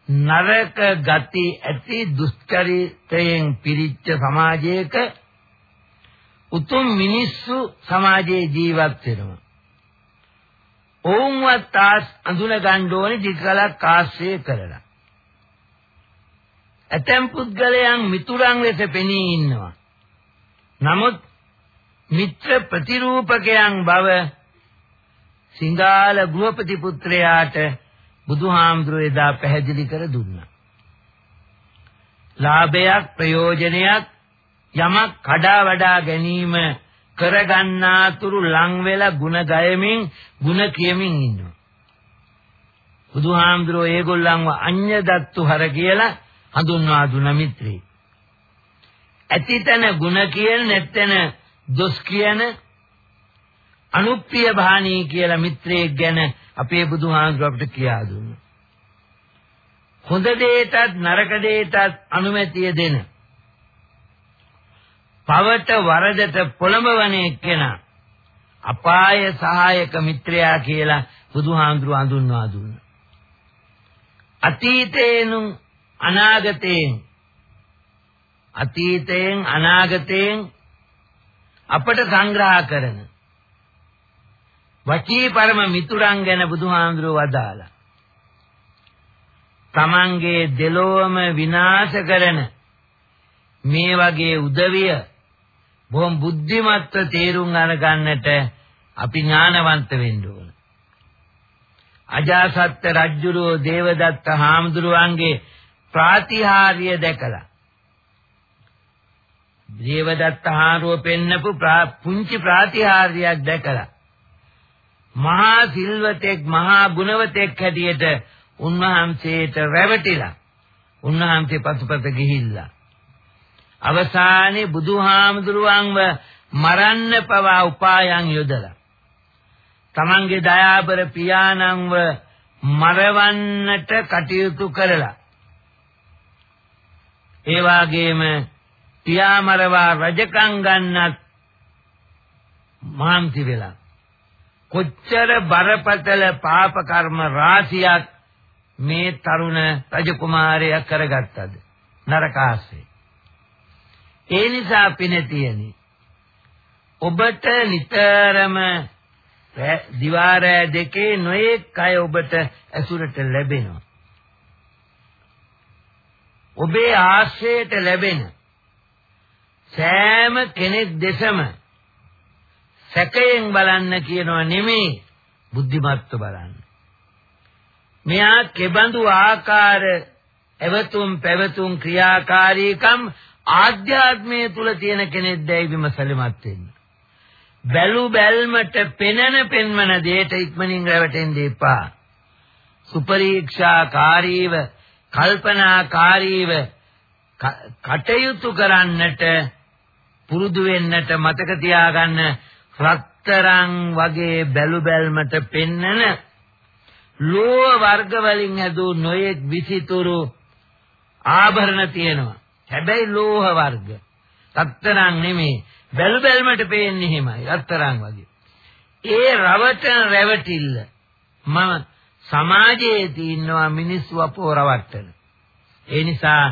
නරක ගති ඇති දුස්චරිතයෙන් පිරිච්ච සමාජයක උතුම් මිනිස්සු සමාජයේ ජීවත් වෙනවා. ඔවුන්වත් ආස් අඳුන ගන්න ඕනේ දිගලක් ආශ්‍රය කරලා. ඇතැම් පුද්ගලයන් මිතුරන් ලෙස පෙනී ඉන්නවා. නමුත් මිත්‍ර ප්‍රතිරූපකයන් බව සිංගාල ගෘහපති පුත්‍රයාට බුදුහාමුදුරුවෝ එදා පැහැදිලි කර දුන්නා. ලාභයක් ප්‍රයෝජනයක් යමක් කඩා වඩා ගැනීම කරගන්නාතුරු ලං වෙලා ಗುಣ ගයමින් ಗುಣ කියමින් ඉන්නවා. බුදුහාමුදුරුවෝ ඒගොල්ලන්ව අඤ්ඤදත්තු හර කියලා හඳුන්වා දුන මිත්‍රේ. ඇතිතන ಗುಣ කියන නැත්තන දොස් කියන අනුප්පිය භාණී කියලා මිත්‍රයෙක් ගැන අපේ බුදුහාමුදුර අපිට කියා දුන්නා. හොඳ දෙයටත් නරක දෙයටත් අනුමැතිය දෙන. පවට වරදට පොළඹවන එක්කෙනා අපාය සහායක මිත්‍රයා කියලා බුදුහාමුදුර හඳුන්වා දුන්නා. අතීතේනු අනාගතයෙන් අතීතයෙන් අනාගතයෙන් අපට සංග්‍රහ කරන වචී පරම මිතුරන් ගැන බුදුහාඳුරෝ වදාලා. තමන්ගේ දෙලොවම විනාශ කරන මේ වගේ උදවිය බොහොම බුද්ධිමත්ව තේරුම් අරගන්නට අපි ඥානවන්ත වෙන්න ඕන. අජාසත් රජුරෝ දේවදත්ත හාමුදුරුවන්ගේ ප්‍රාතිහාර්ය දැකලා. දේවදත්ත හාරුව පෙන්නපු පුංචි ප්‍රාතිහාර්යයක් දැකලා. මහා සිල්වතෙක් මහා ගුණවතෙක් හැටියට උන්වහන්සේට රැවටිලා උන්වහන්සේ පසුපස ගිහිල්ලා. අවසානයේ බුදුහාමුදුරුවන්ව මරන්න පවා උපායන් යොදලා. තමන්ගේ දයාබර පියාණන්ව මරවන්නට කටයුතු කරලා. ඒ වාගේම පියාමරවා රජකම් ගන්නත් මහන්සි වෙලා. කොච්චර බරපතල පාප කර්ම රාශියක් මේ තරුණ රජකුමාරයා කරගත්තද? නරකාසේ ඒ නිසා පිනතියනි. ඔබට නිතරම දිවාරය දෙකේ නොයෙක් අය ඔබට ඇසුරට ලැබෙනවා. ඔබේ ආශ්‍රයයට ලැබෙන සෑම කෙනෙක් දෙසම සැකයෙන් බලන්න කියනවා නෙමෙයි බුද්ධිමත්ව බලන්න. මෙයා කෙබඳු ආකාර එවතුම් පැවතුම් ක්‍රියාකාරීකම් ආධ්‍යාත්මයේ තුල තියෙන කෙනෙක්දයි විමසලමත් වෙන්න. බැලු බැල්මට පෙනෙන පෙන්වන දෙයට ඉක්මනින් රැවටෙන්න එපා. සුපරීක්ෂාකාරීව කල්පනාකාරීව කටයුතු කරන්නට පුරුදු වෙන්නට මතක තියාගන්න රත්තරන් වගේ බැලු බැල්මට පෙන්නන ලෝහ වර්ග වලින් හැදූ නොයෙක් විසිතුරු ආභරණ තියෙනවා. හැබැයි ලෝහ වර්ග. රත්තරන් නෙමෙයි. බැලු බැලමට පේන්නේ එහෙමයි. රත්තරන් වගේ. ඒ රවටන රැවටිල්ල මම සමාජයේ තින්නවා මිනිස්සු අපෝ රවට්ටන. ඒ නිසා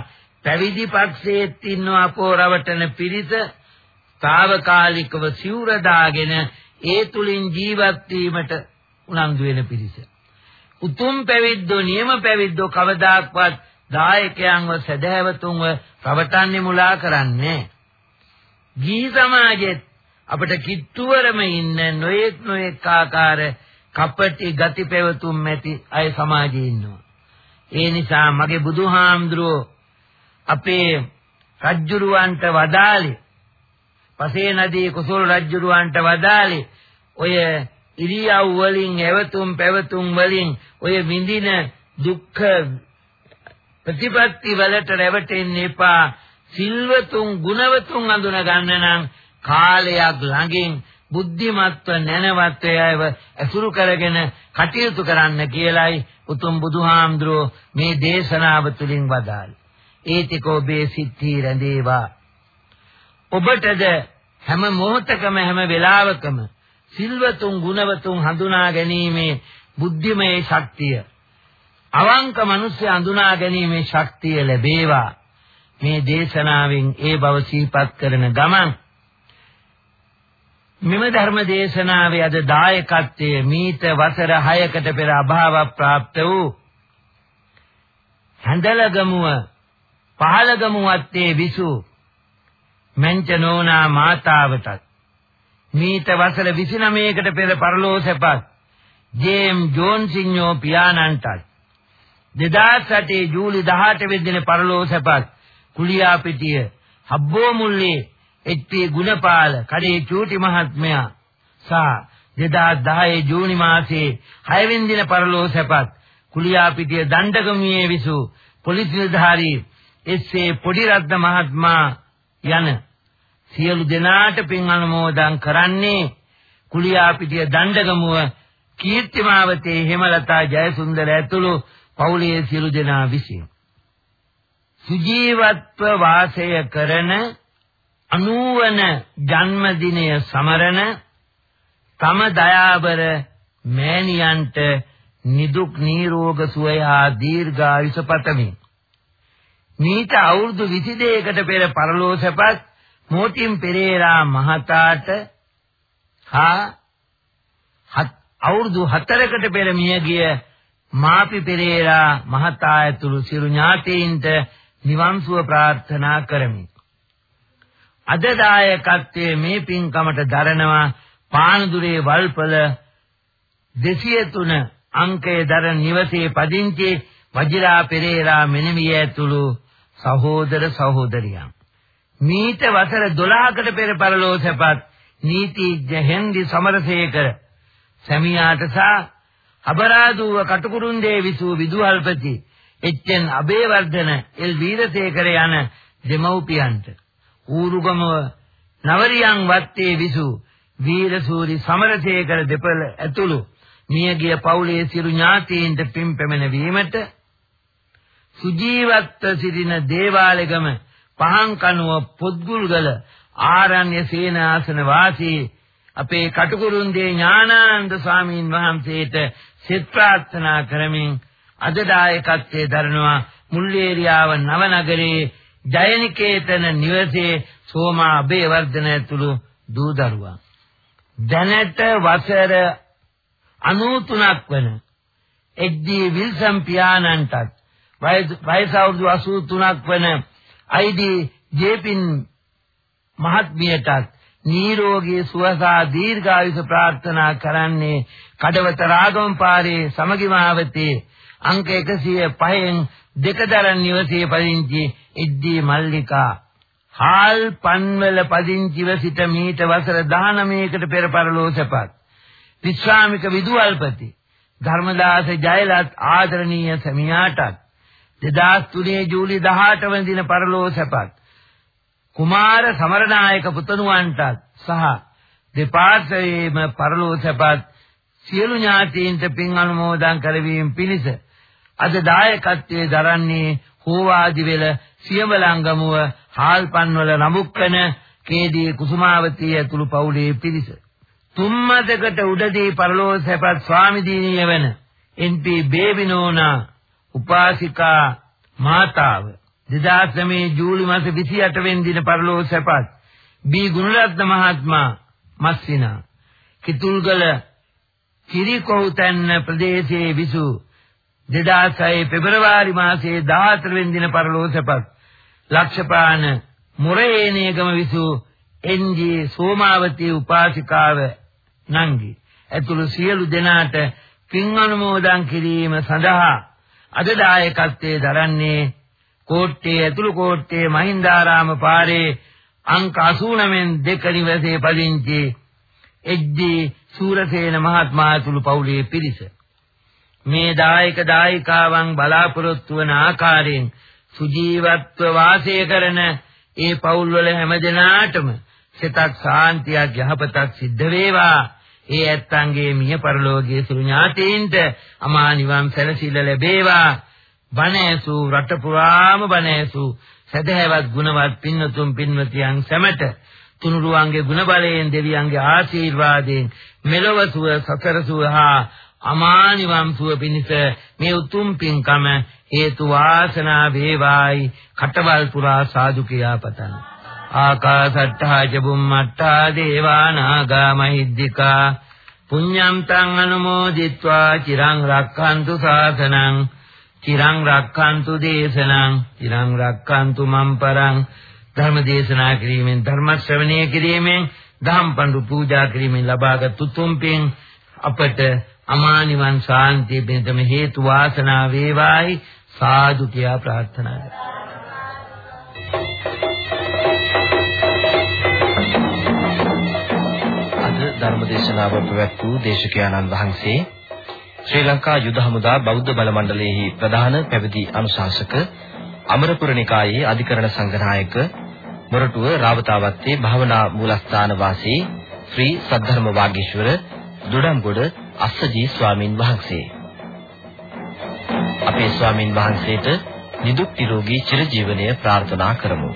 පැවිදි පක්ෂයේත් ඉන්නවා අපෝ රවටන පිරිස తాවකාලිකව සිවුර දාගෙන ඒ තුලින් ජීවත් වීමට උනන්දු වෙන පිරිස. උතුම් පැවිද්දෝ නියම පැවිද්දෝ කවදාක්වත් දායකයන්ව සදහැවතුන්ව රවටන්නේ මුලා කරන්නේ ගිහි සමාජෙත් අපිට කිට්ටුවරම ඉන්න නොයෙක් නොයෙක් ආකාර කපටි ගති පැවතුම් ඇති අය සමාජයේ ඉන්නවා. ඒ නිසා මගේ බුදුහාමුදුරුවෝ අපේ රජ්ජුරුවන්ට වදාළේ පසේ නදී කුසල රජ්ජුරුවන්ට වදාළේ ඔය ඉරියව් වලින් එවතුම් පැවතුම් වලින් ඔය විඳින දුක්ඛ ප්‍රතිපත්ති වලට රැවටෙන්න එපා සිල්වතුන් ගුණවතුන් අඳුන ගන්න නම් කාලයක් ළඟින් බුද්ධිමත්ව නැනවත් අයව ඇසුරු කරගෙන කටයුතු කරන්න කියලයි උතුම් බුදුහාමුදුරෝ මේ දේශනාව තුළින් වදාළේ. ඒතික ඔබේ සිත්හි රැඳේවා. ඔබටද හැම මොහොතකම හැම වෙලාවකම සිල්වතුන් ගුණවතුන් හඳුනා ගැනීමේ බුද්ධිමය ශක්තිය අවංක මිනිස්සු හඳුනා ගැනීමේ ශක්තිය ලැබේවා. මේ දේශනාවෙන් ඒ බව සිහිපත් කරන ගමන් මෙම ධර්ම දේශනාවේ අද දායකත්වයේ මීට වසර 6කට පෙර අභාව ප්‍රාප්ත වූ හැඳලගමුව පහලගමුවත්තේ විසු මෙන්චනෝනා මාතාවටත් මීට වසර 29කට පෙර පරලෝසපත් ජේම් ජෝන්සිඤ්ඤෝ පියාණන්ටත් 2008 ජූලි 18 වෙනි දින පරලෝසපත් කුලියාපිටිය හබ්බෝ මුල්ලේ එච්.පී. ගුණපාල කඩේ චූටි මහත්මයා සහ 2010 ජූනි මාසයේ 6 වෙනි දින පරලෝසපත් කුලියාපිටිය දණ්ඩගමුවේ විසු පොලිස් නිලධාරී එස්.ඒ. පොඩිරත්න මහත්මයා යන සියලු දෙනාට පින් අනුමෝදන් කරන්නේ කුලියාපිටිය දණ්ඩගමුව කීර්තිමාවතේ හේමලතා ජයසුන්දර ඇතුළු පවුලේ සියලු දෙනා විසින් සුජීවත්ව වාසය කරන 90 වන ජන්මදිනය සමරන තම දයාබර මෑණියන්ට නිදුක් නිරෝග සුවය හා දීර්ඝායුෂ පතමි. මීට අවුරුදු 22කට පෙර පරලෝසපත් මෝටින් පෙරේරා මහතාට හා අවුරුදු 4කට පෙර මියගිය මාපි පෙරේරා මහතා ඇතුළු සියලු ඥාතීන්ට නිවන් සුව ප්‍රාර්ථනා කරමි. අද දායකත්වයේ මේ පින්කමට දරනවා පානදුරේ වල්පල 203 අංකයේ දරන නිවසේ පදිංචි වජිරා පෙරේරා මෙනවිය ඇතුළු සහෝදර සහෝදරියන් මීට වසර 12කට පෙර පරලෝසපත් නීතිඥ හෙන්රි සමරසේකර සැමියාට සහ අබරාදුව කටුකුරුන්දේ විසූ විදුහල්පති H N. Abeywardena L Weerasekara යන දෙමව්පියන්ට ඌරුගම නවරියන් වත්තේ විසු වීරසූරි සමරසේකර දෙපළ ඇතුළු මියගිය පවුලේ සිරු ඥාතීන්ට පින් පැමිණ වීමට සුජීවත්ව සිටින දේවාලෙගම පහන් කනුව පොත්ගුල්ගල ආරණ්‍ය සේනාසන වාසී අපේ කටුකුරුන්දී ඥානානන්ද ස්වාමීන් වහන්සේට සිත ප්‍රාර්ථනා කරමින් අද දායකත්වයේ දරනවා මුල්ලේරියාව නවනගරේ ජයනිකේතන නිවසේ සෝමා අබේවර්ධන ඇතුළු දූ දරුවා. දැනට වසර 93ක් වන එඩ්ඩී විල්සන් පියාණන්ටත් වයස අවුරුදු 83ක් වන අයිඩී ජේපින් මහත්මියටත් නිරෝගී සුවසා දීර්ඝායුෂ ප්‍රාර්ථනා කරන්නේ කඩවත රාගම් පාරේ සමගිමාවතේ අංක 105න් දෙකදරන් නිවසේ පදිංචි ඉද්දී මල්ලිකා හාල් පන්වල පදිංචිව සිට මීට වසර 19කට පෙර පරලෝසපත්. විශ්‍රාමික විදුවල්පති ධර්මදාස ජයලත් ආදරණීය සමියාටත්. 2003 ජූලි 18 වෙනි දින පරලෝසපත්. කුමාර සමරනායක පුතණුවන්ටත් සහ දෙපාර්ශ්වයේම පරලෝසපත් සියලු ඥාතීන්ට පින් අනුමෝදන් කරවීම පිණිස අද දායකත්වයේ දරන්නේ හෝවාදි වෙල සියඹලංගමුව හාල්පන්වල නමුක්කන කේදී කුසුමාවතී ඇතුළු පවුලේ පිරිස තුම්මතකට උඩදී පරලෝක සැපත් ස්වාමි දීනිය වෙන එන්.පී. බේබිනෝනා උපාසිකා මාතාව 2009 ජූලි මාස 28 වෙනි දින පරලෝක සැපත් බී ගුණරත්න මහත්මයා මස්සිනා කිතුල්ගල කිරිකොහුතැන්න ප්‍රදේශයේ විසු 2006 පෙබරවාරි මාසයේ 14 වෙනි දින පරලෝක සැපත්. ලක්ෂපාන මුරේනේගම විසු එන්.ජී. සෝමාවතී උපාසිකාව නංගි. ඇතුළු සියලු දෙනාට පින් අනුමෝදන් කිරීම සඳහා අද දායකත්වයේ දරන්නේ කෝට්ටේ ඇතුළු කෝට්ටේ මහින්දාරාම පාරේ අංක 89 දෙක නිවසේ පදිංචි එජ්ජී සූරසේන මහත්මයා ඇතුළු පවුලේ පිරිස. මේ දායක දායිකාවන් බලාපොරොත්තු වන ආකාරයෙන් සුජීවත්ව වාසය කරන ඒ පවුල් වල හැමදෙනාටම සිතක් සාන්තියක් යහපතක් සිද්ධ වේවා. ඒ ඇත්තන්ගේ මිය පරලෝකයේ සුළු ඥාතීන්ට අමා නිවන් සැලසිල්ල ලැබේවා. බණ ඇසු රට පුරාම බණ ඇසු සදහැවත් ගුණවත් පින්නතුන් පින්වතියන් සැමට තුනුරුවන්ගේ ගුණ බලයෙන් දෙවියන්ගේ ආශිර්වාදයෙන් මෙලොව සුව සතර සුව හා අමා නිවන් සුව පිණිස මේ උතුම් පින්කම හේතු වාසනා වේවායි කටවල් පුරා සාදු කියා පතන ආකාසට්ඨා ච බුම්මට්ඨා දේවා නාග මහිද්దికා. පුඤ්ඤම් තං අනුමෝදිත්වා චිරං රක්ඛන්තු සාසනං. චිරං රක්ඛන්තු දේශනං. චිරං රක්ඛන්තු මම් පරං. ධර්ම දේශනා කිරීමෙන් ධර්ම ශ්‍රවණය කිරීමෙන් දහම් පඬු පූජා කිරීමෙන් ලබාගත් උතුම් පින් අපට අමා නිවන් ශාන්තිය පිණිසම හේතු වාසනා වේවායි. සාදු කියා ප්‍රාර්ථනා කරා ධර්මදේශනාව පැවැත් වූ දේශකයාණන් වහන්සේ ශ්‍රී ලංකා යුද හමුදා බෞද්ධ බල මණ්ඩලයේ ප්‍රධාන පැවිදි අනුශාසක අමරපුර නිකායේ අධිකරණ සංඝනායක මොරටුව රාවතාවත්තේ භාවනා මූලස්ථාන වාසී ශ්‍රී සද්ධර්ම වාගීශවර දුඩම්ගොඩ අස්සජී ස්වාමින් වහන්සේ. අපේ ස්වාමින් වහන්සේට නිදුක් නිරෝගී චිරජීවනය ප්‍රාර්ථනා කරමු.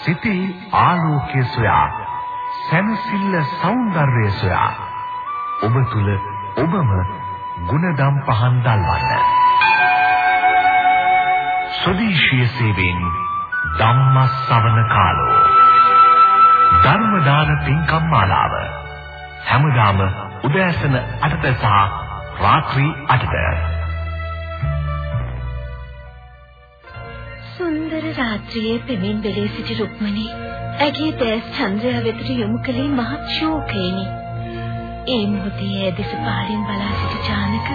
සිතේ ආලෝකය සොයා සැනසෙල්ල సౌందර්යය සොයා ඔබ තුල ඔබම ගුණදම් පහන් දල්වන්න. ස්වදේශීය සේවයෙන් ධම්මස්සවන කාලෝ. ධර්ම දාන පින්කම් මාලාව. හැමදාම උදෑසන 8ට සහ රාත්‍රී 8ට සුන්දර රාත්‍රියේ පෙමින් බෙලී සිටි රුක්මනී ඇගේ දැස් චන්ද්‍රයා වෙතට යොමු කළේ මහත් ශෝකයෙනි. ඒ මොහොතේ ඇදෙස පාරින් බලා සිටි ජානක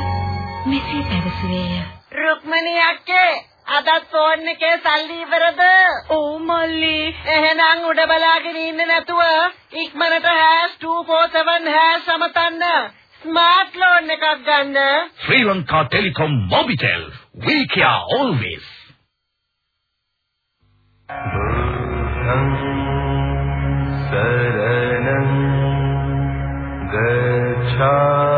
මෙසේ පැවසුවේය. රුක්මනී අක්කේ අදත් ෆෝන් එකේ සල්ලි ඉවරද? ඕ මල්ලි. එහෙනම් උඩ බලාගෙන ඉන්න නැතුව ඉක්මනට #247# සමතන්න. ස්මාර්ට් ලෝන් එකක් ගන්න. Sri Lanka Telecom Mobitel we care always Krishna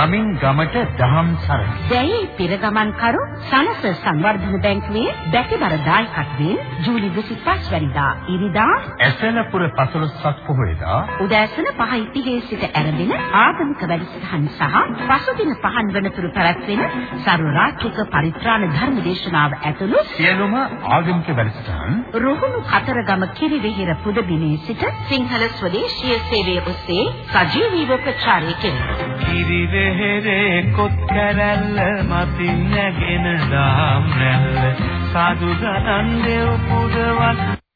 ගමින් ගමට දහම් සරණ. දැයි පෙර ගමන් කරු සනස සංවර්ධන බැංකුවේ බැතිබර දායකත්වයෙන් ජූලි 25 වැනිදා ඉරිදා ඇසලපුර 15ක් පොහොයදා උදෑසන 5:30 සිට ආරම්භන ආගමික වැඩසටහන් සහ පසුදින පහන් වනතුරු පැවැත්වෙන සර්ව රාත්‍රික පරිත්‍රාණ ධර්ම දේශනාව ඇතුළු සියලුම ආගමික වැඩසටහන් රුහුණු කතරගම කිරිවෙහෙර පුදබිමේ සිට සිංහල ස්වදේශීය සේවය ඔස්සේ සජීවීව ප්‍රචාරය කෙරේ. කිරිවෙහෙරේ කොත් කැරැල්ල මතින් නැගෙන දාම් රැල්ල සාදු ගණන් දෙව් පුදවත්